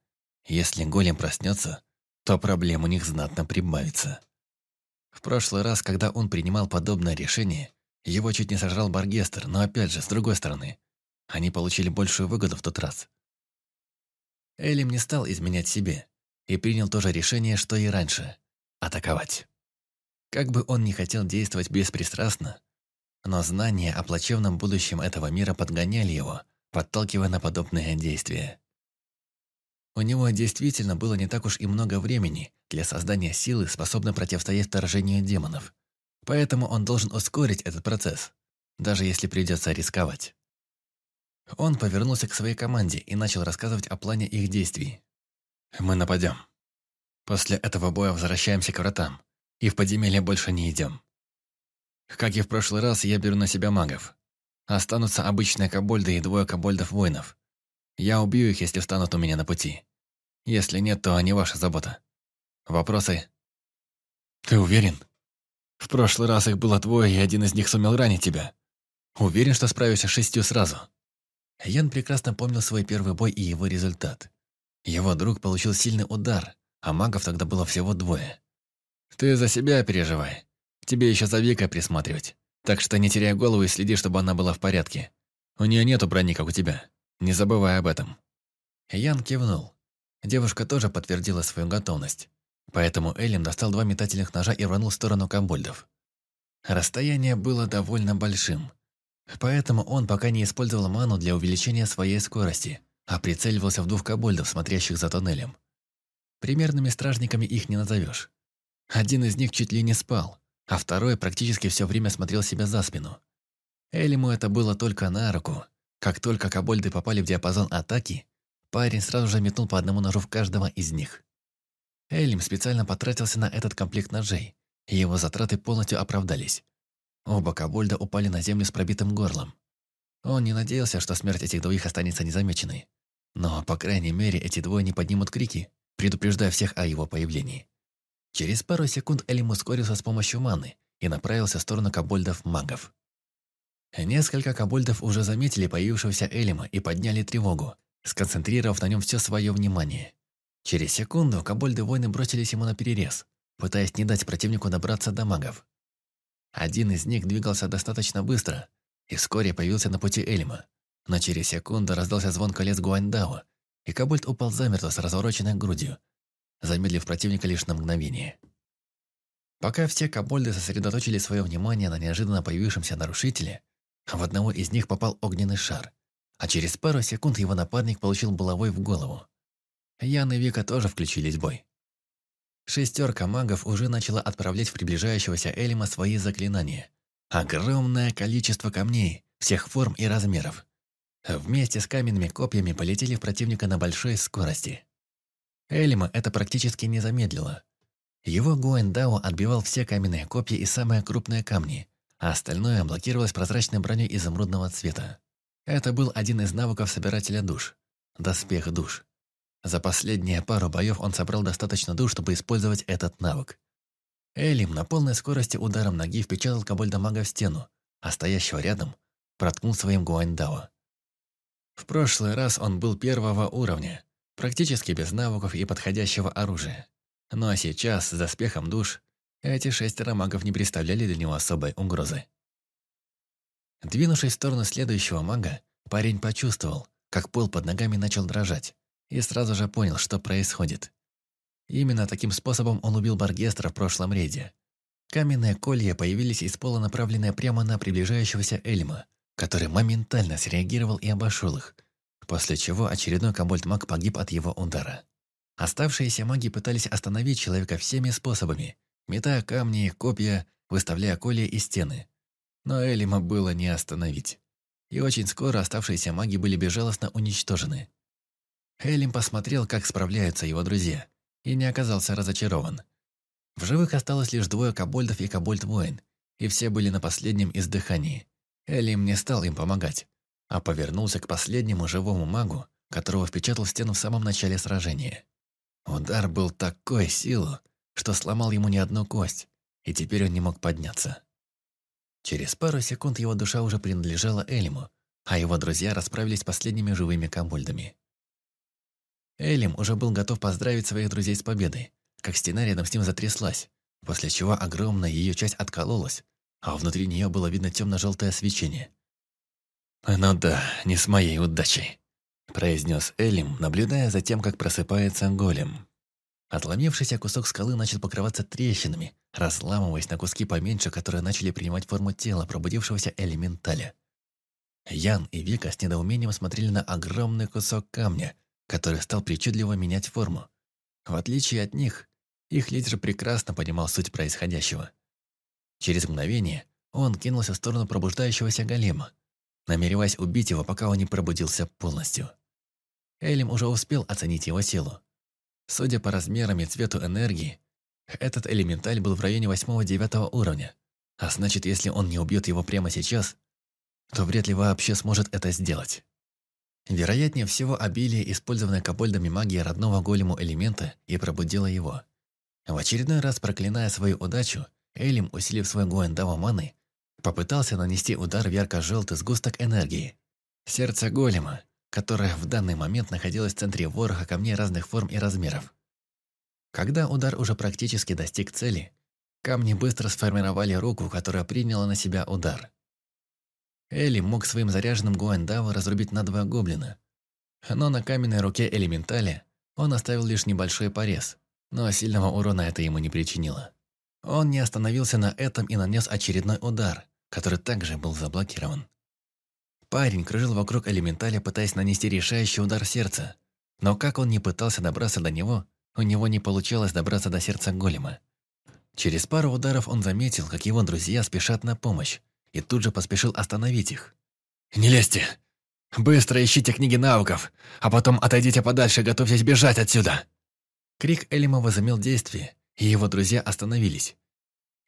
Если голем проснется, то проблем у них знатно прибавится. В прошлый раз, когда он принимал подобное решение, его чуть не сожрал Баргестер, но опять же, с другой стороны, они получили большую выгоду в тот раз. Элим не стал изменять себе и принял то же решение, что и раньше – атаковать. Как бы он ни хотел действовать беспристрастно, но знания о плачевном будущем этого мира подгоняли его, подталкивая на подобные действия. У него действительно было не так уж и много времени для создания силы, способной противостоять вторжению демонов. Поэтому он должен ускорить этот процесс, даже если придется рисковать. Он повернулся к своей команде и начал рассказывать о плане их действий. «Мы нападем. После этого боя возвращаемся к вратам, и в подземелье больше не идем. Как и в прошлый раз, я беру на себя магов. Останутся обычные кобольды и двое кобольдов-воинов. Я убью их, если встанут у меня на пути. Если нет, то не ваша забота. Вопросы?» «Ты уверен? В прошлый раз их было двое, и один из них сумел ранить тебя. Уверен, что справишься с шестью сразу?» Ян прекрасно помнил свой первый бой и его результат. Его друг получил сильный удар, а магов тогда было всего двое. «Ты за себя переживай. Тебе еще за Викой присматривать. Так что не теряй голову и следи, чтобы она была в порядке. У нее нету брони, как у тебя. Не забывай об этом». Ян кивнул. Девушка тоже подтвердила свою готовность. Поэтому Эллен достал два метательных ножа и рванул в сторону комбольдов. Расстояние было довольно большим, Поэтому он пока не использовал ману для увеличения своей скорости, а прицеливался в двух кобольдов, смотрящих за тоннелем. Примерными стражниками их не назовешь. Один из них чуть ли не спал, а второй практически все время смотрел себя за спину. Элиму это было только на руку. Как только кобольды попали в диапазон атаки, парень сразу же метнул по одному ножу в каждого из них. Элим специально потратился на этот комплект ножей, и его затраты полностью оправдались. Оба кобольда упали на землю с пробитым горлом. Он не надеялся, что смерть этих двоих останется незамеченной. Но, по крайней мере, эти двое не поднимут крики, предупреждая всех о его появлении. Через пару секунд Элим ускорился с помощью маны и направился в сторону кобольдов-магов. Несколько кобольдов уже заметили появившегося Элима и подняли тревогу, сконцентрировав на нем все свое внимание. Через секунду кобольды-воины бросились ему на перерез, пытаясь не дать противнику добраться до магов. Один из них двигался достаточно быстро и вскоре появился на пути Элима, но через секунду раздался звон колец Гуандао, и кобольд упал замертво с развороченной грудью, замедлив противника лишь на мгновение. Пока все кобольды сосредоточили свое внимание на неожиданно появившемся нарушителе, в одного из них попал огненный шар, а через пару секунд его напарник получил булавой в голову. Ян и Вика тоже включились в бой. Шестерка магов уже начала отправлять в приближающегося Элима свои заклинания. Огромное количество камней, всех форм и размеров. Вместе с каменными копьями полетели в противника на большой скорости. Элима это практически не замедлило. Его Гуэндао отбивал все каменные копья и самые крупные камни, а остальное блокировалось прозрачной броней изумрудного цвета. Это был один из навыков собирателя душ – доспех душ. За последние пару боев он собрал достаточно душ, чтобы использовать этот навык. Элим на полной скорости ударом ноги впечатал кобольда-мага в стену, а стоящего рядом проткнул своим Гуандао. В прошлый раз он был первого уровня, практически без навыков и подходящего оружия. Но сейчас, с доспехом душ, эти шестеро магов не представляли для него особой угрозы. Двинувшись в сторону следующего мага, парень почувствовал, как пол под ногами начал дрожать, и сразу же понял, что происходит. Именно таким способом он убил Баргестра в прошлом рейде. Каменные колья появились из пола, направленные прямо на приближающегося Эльма, который моментально среагировал и обошел их, после чего очередной кобольд-маг погиб от его удара. Оставшиеся маги пытались остановить человека всеми способами, метая камни, копья, выставляя колья и стены. Но Элима было не остановить. И очень скоро оставшиеся маги были безжалостно уничтожены. Элим посмотрел, как справляются его друзья, и не оказался разочарован. В живых осталось лишь двое кобольдов и кобольд-воин, и все были на последнем издыхании. Элим не стал им помогать, а повернулся к последнему живому магу, которого впечатал в стену в самом начале сражения. Удар был такой силы, что сломал ему не одну кость, и теперь он не мог подняться. Через пару секунд его душа уже принадлежала Элиму, а его друзья расправились с последними живыми комбольдами. Элим уже был готов поздравить своих друзей с победой, как стена рядом с ним затряслась, после чего огромная ее часть откололась, а внутри нее было видно темно-желтое свечение. «Ну да, не с моей удачей», – произнес Элим, наблюдая за тем, как просыпается голем. Отломившийся кусок скалы начал покрываться трещинами, разламываясь на куски поменьше, которые начали принимать форму тела пробудившегося элементаля. Ян и Вика с недоумением смотрели на огромный кусок камня, который стал причудливо менять форму. В отличие от них, их лидер прекрасно понимал суть происходящего. Через мгновение он кинулся в сторону пробуждающегося голема, намереваясь убить его, пока он не пробудился полностью. Элим уже успел оценить его силу. Судя по размерам и цвету энергии, этот элементаль был в районе 8-9 уровня, а значит, если он не убьет его прямо сейчас, то вряд ли вообще сможет это сделать. Вероятнее всего, обилие использованной кобольдами магии родного голему элемента и пробудило его. В очередной раз проклиная свою удачу, Элим, усилив свой Гуэндава маны, попытался нанести удар в ярко-желтый сгусток энергии. Сердце голема, которое в данный момент находилось в центре вороха камней разных форм и размеров. Когда удар уже практически достиг цели, камни быстро сформировали руку, которая приняла на себя удар. Элли мог своим заряженным Гуандаво разрубить надвое гоблина. Но на каменной руке элементали он оставил лишь небольшой порез, но сильного урона это ему не причинило. Он не остановился на этом и нанес очередной удар, который также был заблокирован. Парень кружил вокруг элементаля, пытаясь нанести решающий удар в сердце. Но как он не пытался добраться до него, у него не получалось добраться до сердца голема. Через пару ударов он заметил, как его друзья спешат на помощь, и тут же поспешил остановить их. «Не лезьте! Быстро ищите книги навыков, а потом отойдите подальше и готовьтесь бежать отсюда!» Крик Элима возымел действие, и его друзья остановились.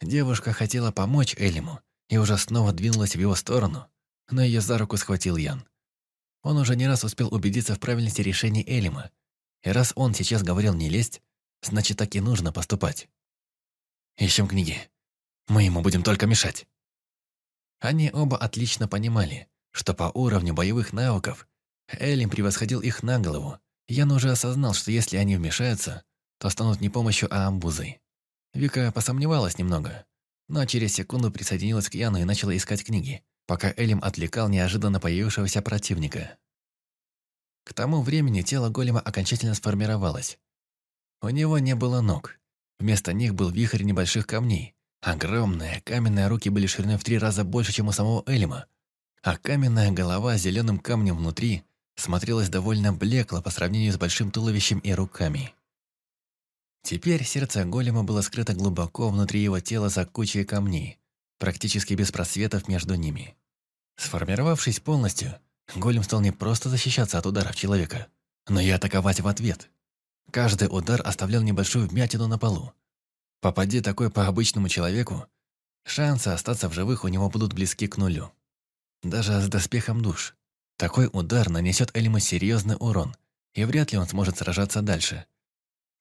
Девушка хотела помочь Элиму и уже снова двинулась в его сторону, но ее за руку схватил Ян. Он уже не раз успел убедиться в правильности решения Элима, и раз он сейчас говорил не лезть, значит так и нужно поступать. «Ищем книги. Мы ему будем только мешать. Они оба отлично понимали, что по уровню боевых навыков Элим превосходил их на голову. Ян уже осознал, что если они вмешаются, то станут не помощью, а амбузой. Вика посомневалась немного, но через секунду присоединилась к Яну и начала искать книги, пока Элим отвлекал неожиданно появившегося противника. К тому времени тело голема окончательно сформировалось. У него не было ног. Вместо них был вихрь небольших камней. Огромные каменные руки были шириной в три раза больше, чем у самого Элима, а каменная голова с зеленым камнем внутри смотрелась довольно блекло по сравнению с большим туловищем и руками. Теперь сердце голема было скрыто глубоко внутри его тела за кучей камней, практически без просветов между ними. Сформировавшись полностью, голем стал не просто защищаться от ударов человека, но и атаковать в ответ. Каждый удар оставлял небольшую вмятину на полу. Попади такой по обычному человеку, шансы остаться в живых у него будут близки к нулю. Даже с доспехом душ. Такой удар нанесет Эльму серьезный урон, и вряд ли он сможет сражаться дальше.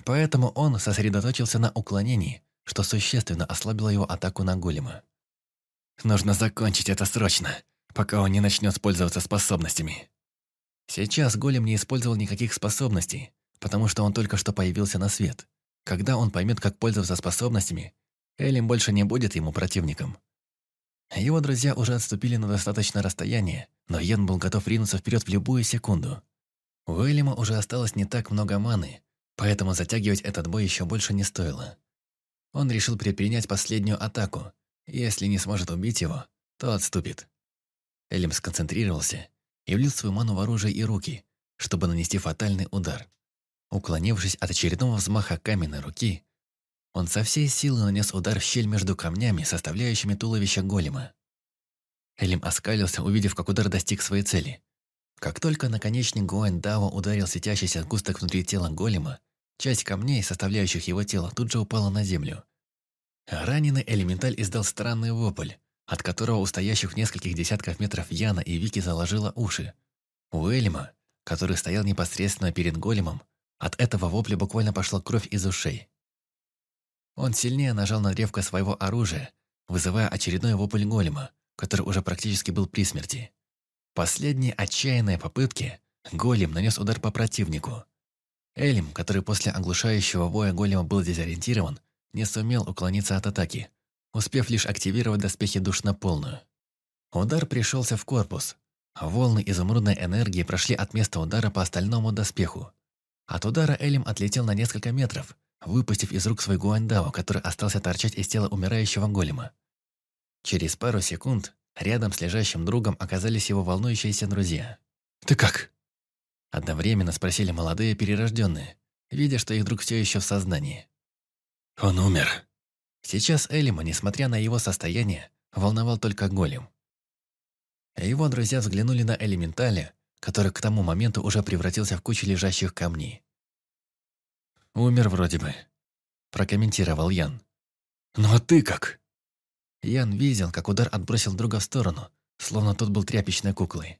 Поэтому он сосредоточился на уклонении, что существенно ослабило его атаку на голема. Нужно закончить это срочно, пока он не начнет пользоваться способностями. Сейчас голем не использовал никаких способностей, потому что он только что появился на свет. Когда он поймет, как пользоваться способностями, Элим больше не будет ему противником. Его друзья уже отступили на достаточное расстояние, но Йен был готов ринуться вперед в любую секунду. У Элима уже осталось не так много маны, поэтому затягивать этот бой еще больше не стоило. Он решил предпринять последнюю атаку. Если не сможет убить его, то отступит. Элим сконцентрировался и влил свою ману в оружие и руки, чтобы нанести фатальный удар. Уклонившись от очередного взмаха каменной руки, он со всей силы нанес удар в щель между камнями, составляющими туловище голема. Элим оскалился, увидев, как удар достиг своей цели. Как только наконечник Гуань-Дао ударил светящийся густок внутри тела голема, часть камней, составляющих его тело, тут же упала на землю. Раненый элементаль издал странный вопль, от которого у стоящих в нескольких десятков метров Яна и Вики заложило уши. У Элима, который стоял непосредственно перед големом, от этого вопля буквально пошла кровь из ушей. Он сильнее нажал на древко своего оружия, вызывая очередной вопль голема, который уже практически был при смерти. Последние отчаянные попытки голем нанес удар по противнику. Элим, который после оглушающего воя голема был дезориентирован, не сумел уклониться от атаки, успев лишь активировать доспехи душ на полную. Удар пришелся в корпус. Волны изумрудной энергии прошли от места удара по остальному доспеху. От удара Элим отлетел на несколько метров, выпустив из рук свой гуандао, который остался торчать из тела умирающего голема. Через пару секунд рядом с лежащим другом оказались его волнующиеся друзья. «Ты как?» Одновременно спросили молодые перерожденные, видя, что их друг все еще в сознании. «Он умер». Сейчас Элима, несмотря на его состояние, волновал только голем. Его друзья взглянули на элементаля, который к тому моменту уже превратился в кучу лежащих камней. «Умер вроде бы», – прокомментировал Ян. «Ну а ты как?» Ян видел, как удар отбросил друга в сторону, словно тот был тряпичной куклой.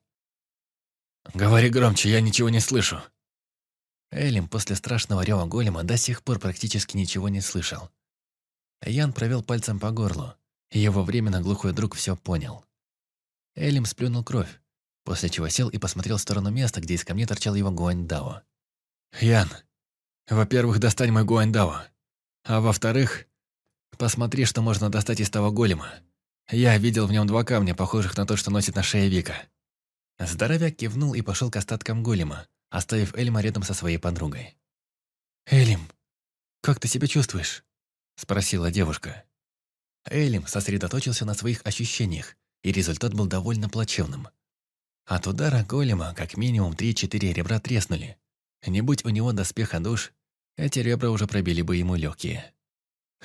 «Говори громче, я ничего не слышу». Элим после страшного рева голема до сих пор практически ничего не слышал. Ян провел пальцем по горлу, и его временно глухой друг все понял. Элим сплюнул кровь, после чего сел и посмотрел в сторону места, где из камней торчал его Гуаньдао. «Ян, во-первых, достань мой Гуандао. А во-вторых, посмотри, что можно достать из того голема. Я видел в нем два камня, похожих на то, что носит на шее Вика». Здоровяк кивнул и пошел к остаткам голема, оставив Эльма рядом со своей подругой. «Элим, как ты себя чувствуешь?» – спросила девушка. Элим сосредоточился на своих ощущениях, и результат был довольно плачевным. От удара голема как минимум 3-4 ребра треснули. Не будь у него доспеха душ, эти ребра уже пробили бы ему легкие.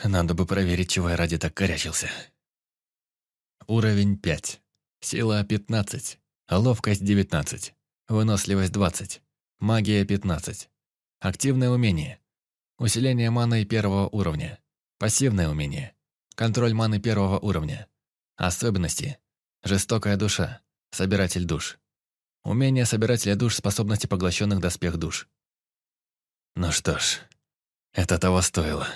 Надо бы проверить, чего я ради так корячился. Уровень 5. Сила 15. Ловкость 19. Выносливость 20. Магия 15. Активное умение. Усиление маны первого уровня. Пассивное умение. Контроль маны первого уровня. Особенности. Жестокая душа. Собиратель душ. Умение собирателя душ способности поглощенных доспех душ. Ну что ж, это того стоило.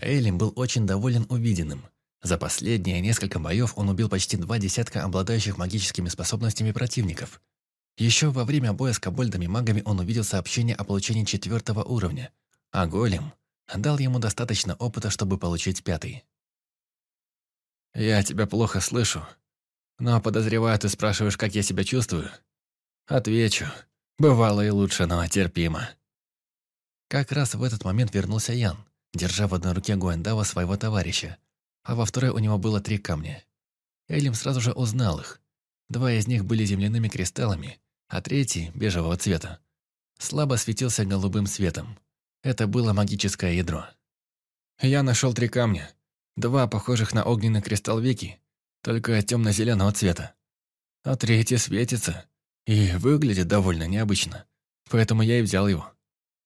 Эйлим был очень доволен увиденным. За последние несколько боев он убил почти два десятка обладающих магическими способностями противников. Еще во время боя с кобольдами-магами он увидел сообщение о получении четвертого уровня, а голем дал ему достаточно опыта, чтобы получить пятый. «Я тебя плохо слышу, но подозреваю, ты спрашиваешь, как я себя чувствую?» Отвечу. Бывало и лучше, но терпимо. Как раз в этот момент вернулся Ян, держа в одной руке Гуэндава своего товарища, а во второй у него было три камня. Элим сразу же узнал их. Два из них были земляными кристаллами, а третий, бежевого цвета, слабо светился голубым светом. Это было магическое ядро. Я нашел три камня. Два похожих на огненный кристалл веки, только темно-зеленого цвета. А третий светится, и выглядит довольно необычно. Поэтому я и взял его.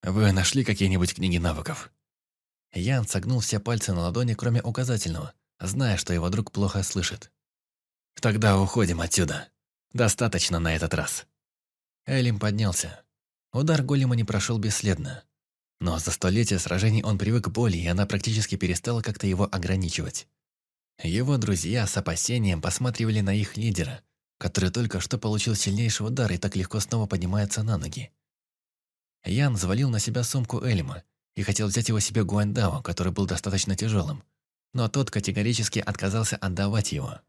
Вы нашли какие-нибудь книги навыков?» Ян согнул все пальцы на ладони, кроме указательного, зная, что его друг плохо слышит. «Тогда уходим отсюда. Достаточно на этот раз». Элим поднялся. Удар голема не прошел бесследно. Но за столетия сражений он привык к боли, и она практически перестала как-то его ограничивать. Его друзья с опасением посматривали на их лидера, который только что получил сильнейший удар и так легко снова поднимается на ноги. Ян завалил на себя сумку Эльма и хотел взять его себе Гуандао, который был достаточно тяжелым, но тот категорически отказался отдавать его.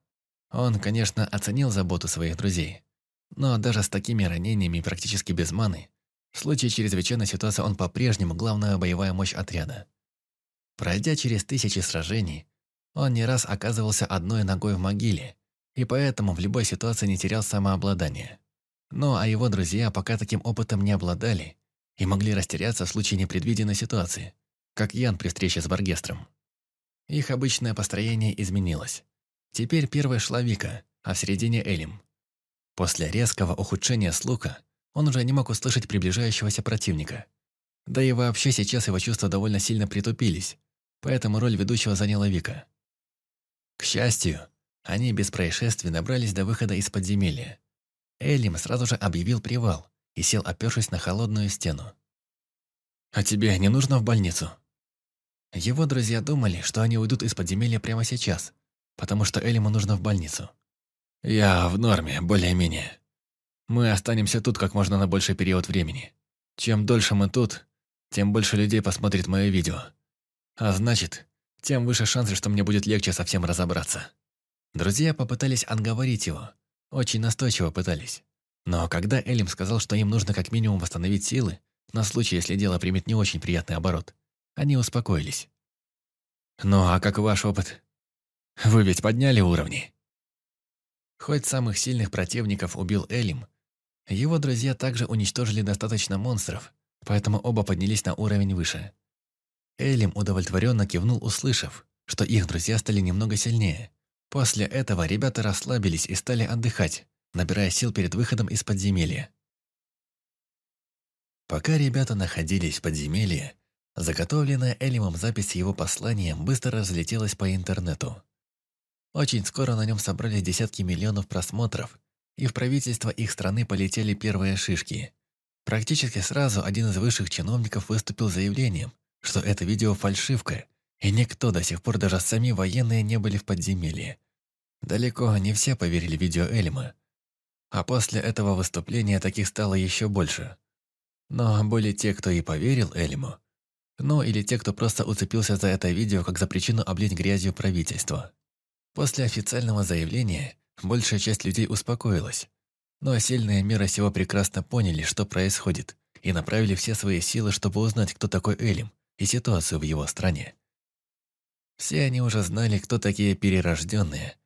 Он, конечно, оценил заботу своих друзей, но даже с такими ранениями практически без маны, в случае чрезвычайной ситуации он по-прежнему главная боевая мощь отряда. Пройдя через тысячи сражений, он не раз оказывался одной ногой в могиле, и поэтому в любой ситуации не терял самообладание. Но а его друзья пока таким опытом не обладали и могли растеряться в случае непредвиденной ситуации, как Ян при встрече с Баргестром. Их обычное построение изменилось. Теперь первая шла Вика, а в середине Элим. После резкого ухудшения слуха он уже не мог услышать приближающегося противника. Да и вообще сейчас его чувства довольно сильно притупились, поэтому роль ведущего заняла Вика. К счастью, они без происшествий добрались до выхода из подземелья. Элим сразу же объявил привал и сел, опершись на холодную стену. «А тебе не нужно в больницу?» Его друзья думали, что они уйдут из подземелья прямо сейчас, потому что Элиму нужно в больницу. «Я в норме, более-менее. Мы останемся тут как можно на больший период времени. Чем дольше мы тут, тем больше людей посмотрит мое видео. А значит, тем выше шансы, что мне будет легче совсем разобраться». Друзья попытались отговорить его. Очень настойчиво пытались. Но когда Элим сказал, что им нужно как минимум восстановить силы, на случай, если дело примет не очень приятный оборот, они успокоились. «Ну а как ваш опыт? Вы ведь подняли уровни?» Хоть самых сильных противников убил Элим, его друзья также уничтожили достаточно монстров, поэтому оба поднялись на уровень выше. Элим удовлетворенно кивнул, услышав, что их друзья стали немного сильнее, После этого ребята расслабились и стали отдыхать, набирая сил перед выходом из подземелья. Пока ребята находились в подземелье, заготовленная Элимом запись его послания быстро разлетелась по интернету. Очень скоро на нем собрались десятки миллионов просмотров, и в правительство их страны полетели первые шишки. Практически сразу один из высших чиновников выступил заявлением, что это видео фальшивка, и никто до сих пор, даже сами военные, не были в подземелье. Далеко не все поверили видео Эльма. А после этого выступления таких стало еще больше. Но были те, кто и поверил Эльму. Ну или те, кто просто уцепился за это видео как за причину облить грязью правительство. После официального заявления большая часть людей успокоилась. Но сильные мира сего прекрасно поняли, что происходит, и направили все свои силы, чтобы узнать, кто такой Элим и ситуацию в его стране. Все они уже знали, кто такие перерожденные,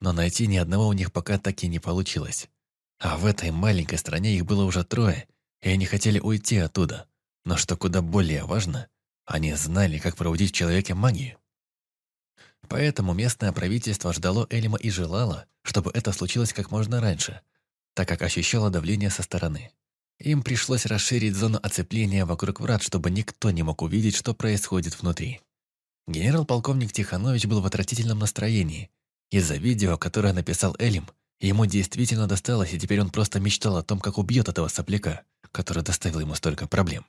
но найти ни одного у них пока так и не получилось. А в этой маленькой стране их было уже трое, и они хотели уйти оттуда. Но что куда более важно, они знали, как проводить в человеке магию. Поэтому местное правительство ждало Элима и желало, чтобы это случилось как можно раньше, так как ощущало давление со стороны. Им пришлось расширить зону оцепления вокруг врат, чтобы никто не мог увидеть, что происходит внутри. Генерал-полковник Тиханович был в отвратительном настроении. Из-за видео, которое написал Элим, ему действительно досталось, и теперь он просто мечтал о том, как убьет этого сопляка, который доставил ему столько проблем.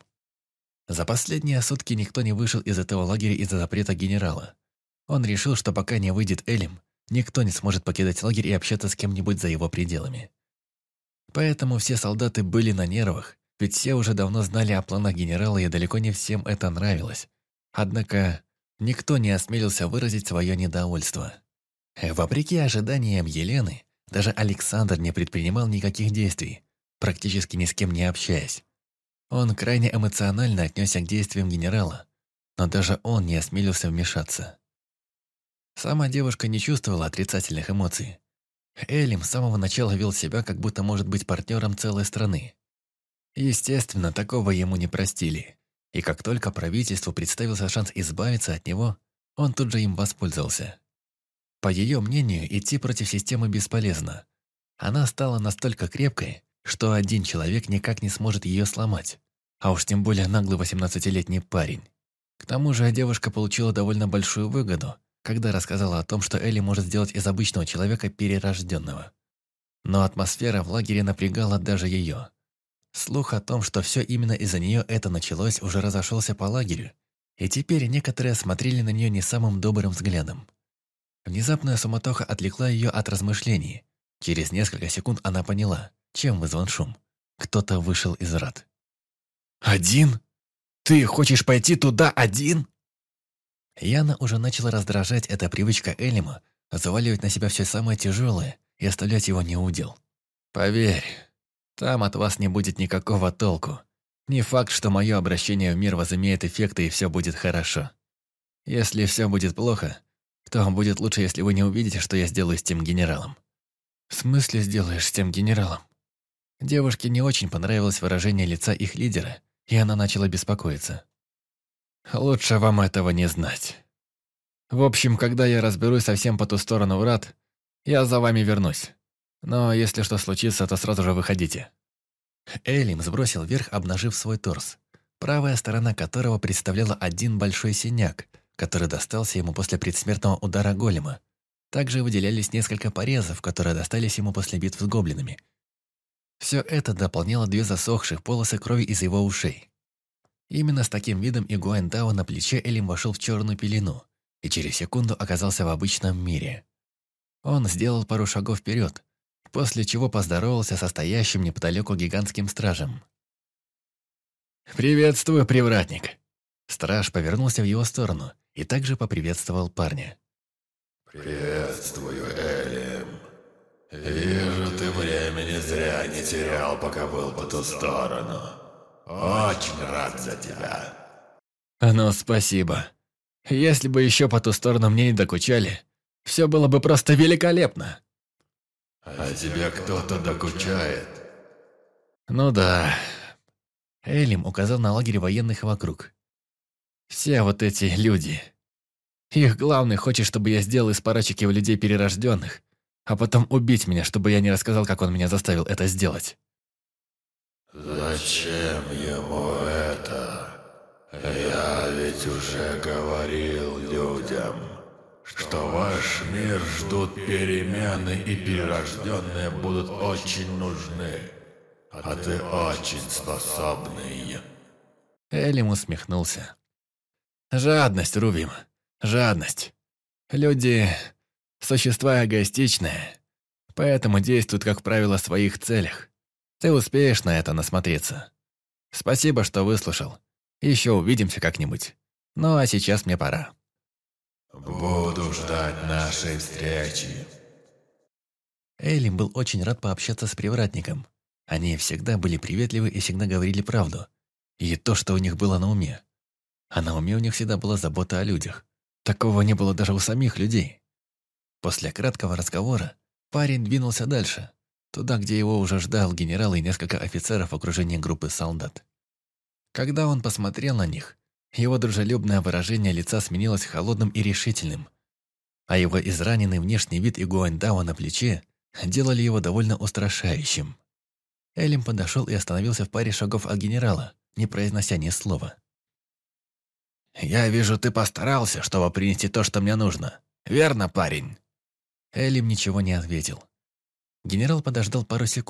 За последние сутки никто не вышел из этого лагеря из-за запрета генерала. Он решил, что пока не выйдет Элим, никто не сможет покидать лагерь и общаться с кем-нибудь за его пределами. Поэтому все солдаты были на нервах, ведь все уже давно знали о планах генерала, и далеко не всем это нравилось. Однако никто не осмелился выразить свое недовольство. Вопреки ожиданиям Елены, даже Александр не предпринимал никаких действий, практически ни с кем не общаясь. Он крайне эмоционально отнесся к действиям генерала, но даже он не осмелился вмешаться. Сама девушка не чувствовала отрицательных эмоций. Элим с самого начала вел себя, как будто может быть партнером целой страны. Естественно, такого ему не простили. И как только правительству представился шанс избавиться от него, он тут же им воспользовался. По ее мнению, идти против системы бесполезно. Она стала настолько крепкой, что один человек никак не сможет ее сломать, а уж тем более наглый 18-летний парень. К тому же девушка получила довольно большую выгоду, когда рассказала о том, что Элли может сделать из обычного человека перерожденного. Но атмосфера в лагере напрягала даже ее. Слух о том, что все именно из-за нее это началось, уже разошелся по лагерю, и теперь некоторые смотрели на нее не самым добрым взглядом. Внезапная суматоха отвлекла ее от размышлений. Через несколько секунд она поняла, чем вызван шум? Кто-то вышел из рад. «Один? Ты хочешь пойти туда один?» Яна уже начала раздражать эта привычка Элима заваливать на себя все самое тяжелое и оставлять его неудел. «Поверь, там от вас не будет никакого толку. Не факт, что мое обращение в мир возымеет эффекты и все будет хорошо. Если все будет плохо, то будет лучше, если вы не увидите, что я сделаю с тем генералом». «В смысле сделаешь с тем генералом?» Девушке не очень понравилось выражение лица их лидера, и она начала беспокоиться. «Лучше вам этого не знать. В общем, когда я разберусь совсем по ту сторону врат, я за вами вернусь. Но если что случится, то сразу же выходите». Элим сбросил вверх, обнажив свой торс, правая сторона которого представляла один большой синяк, который достался ему после предсмертного удара голема. Также выделялись несколько порезов, которые достались ему после битв с гоблинами – все это дополняло две засохших полосы крови из его ушей. Именно с таким видом Игуань Дао на плече Элим вошел в черную пелену и через секунду оказался в обычном мире. Он сделал пару шагов вперед, после чего поздоровался со стоящим неподалеку гигантским стражем. «Приветствую, привратник!» Страж повернулся в его сторону и также поприветствовал парня. «Приветствую, Элим!» «Вижу, ты времени зря не терял, пока был по ту сторону. Очень рад за тебя». «Ну, спасибо. Если бы еще по ту сторону мне не докучали, все было бы просто великолепно». «А тебе кто-то докучает?» «Ну да». Элим указал на лагерь военных вокруг. «Все вот эти люди. Их главный хочет, чтобы я сделал из парочек его людей перерожденных, а потом убить меня, чтобы я не рассказал, как он меня заставил это сделать. «Зачем ему это? Я ведь уже говорил людям, что ваш мир ждут перемены и перерожденные будут очень нужны, а ты очень способный». Элим усмехнулся. «Жадность, Рувим, жадность. Люди Существа эгоистичные, поэтому действуют, как правило, в своих целях. Ты успеешь на это насмотреться. Спасибо, что выслушал. Еще увидимся как-нибудь. Ну а сейчас мне пора. Буду ждать нашей встречи. Эйлин был очень рад пообщаться с привратником. Они всегда были приветливы и всегда говорили правду. И то, что у них было на уме. А на уме у них всегда была забота о людях. Такого не было даже у самих людей. После краткого разговора парень двинулся дальше, туда, где его уже ждал генерал и несколько офицеров в окружении группы солдат. Когда он посмотрел на них, его дружелюбное выражение лица сменилось холодным и решительным, а его израненный внешний вид и Гуандао на плече делали его довольно устрашающим. Элим подошел и остановился в паре шагов от генерала, не произнося ни слова. «Я вижу, ты постарался, чтобы принести то, что мне нужно. Верно, парень?» Элим ничего не ответил. Генерал подождал пару секунд,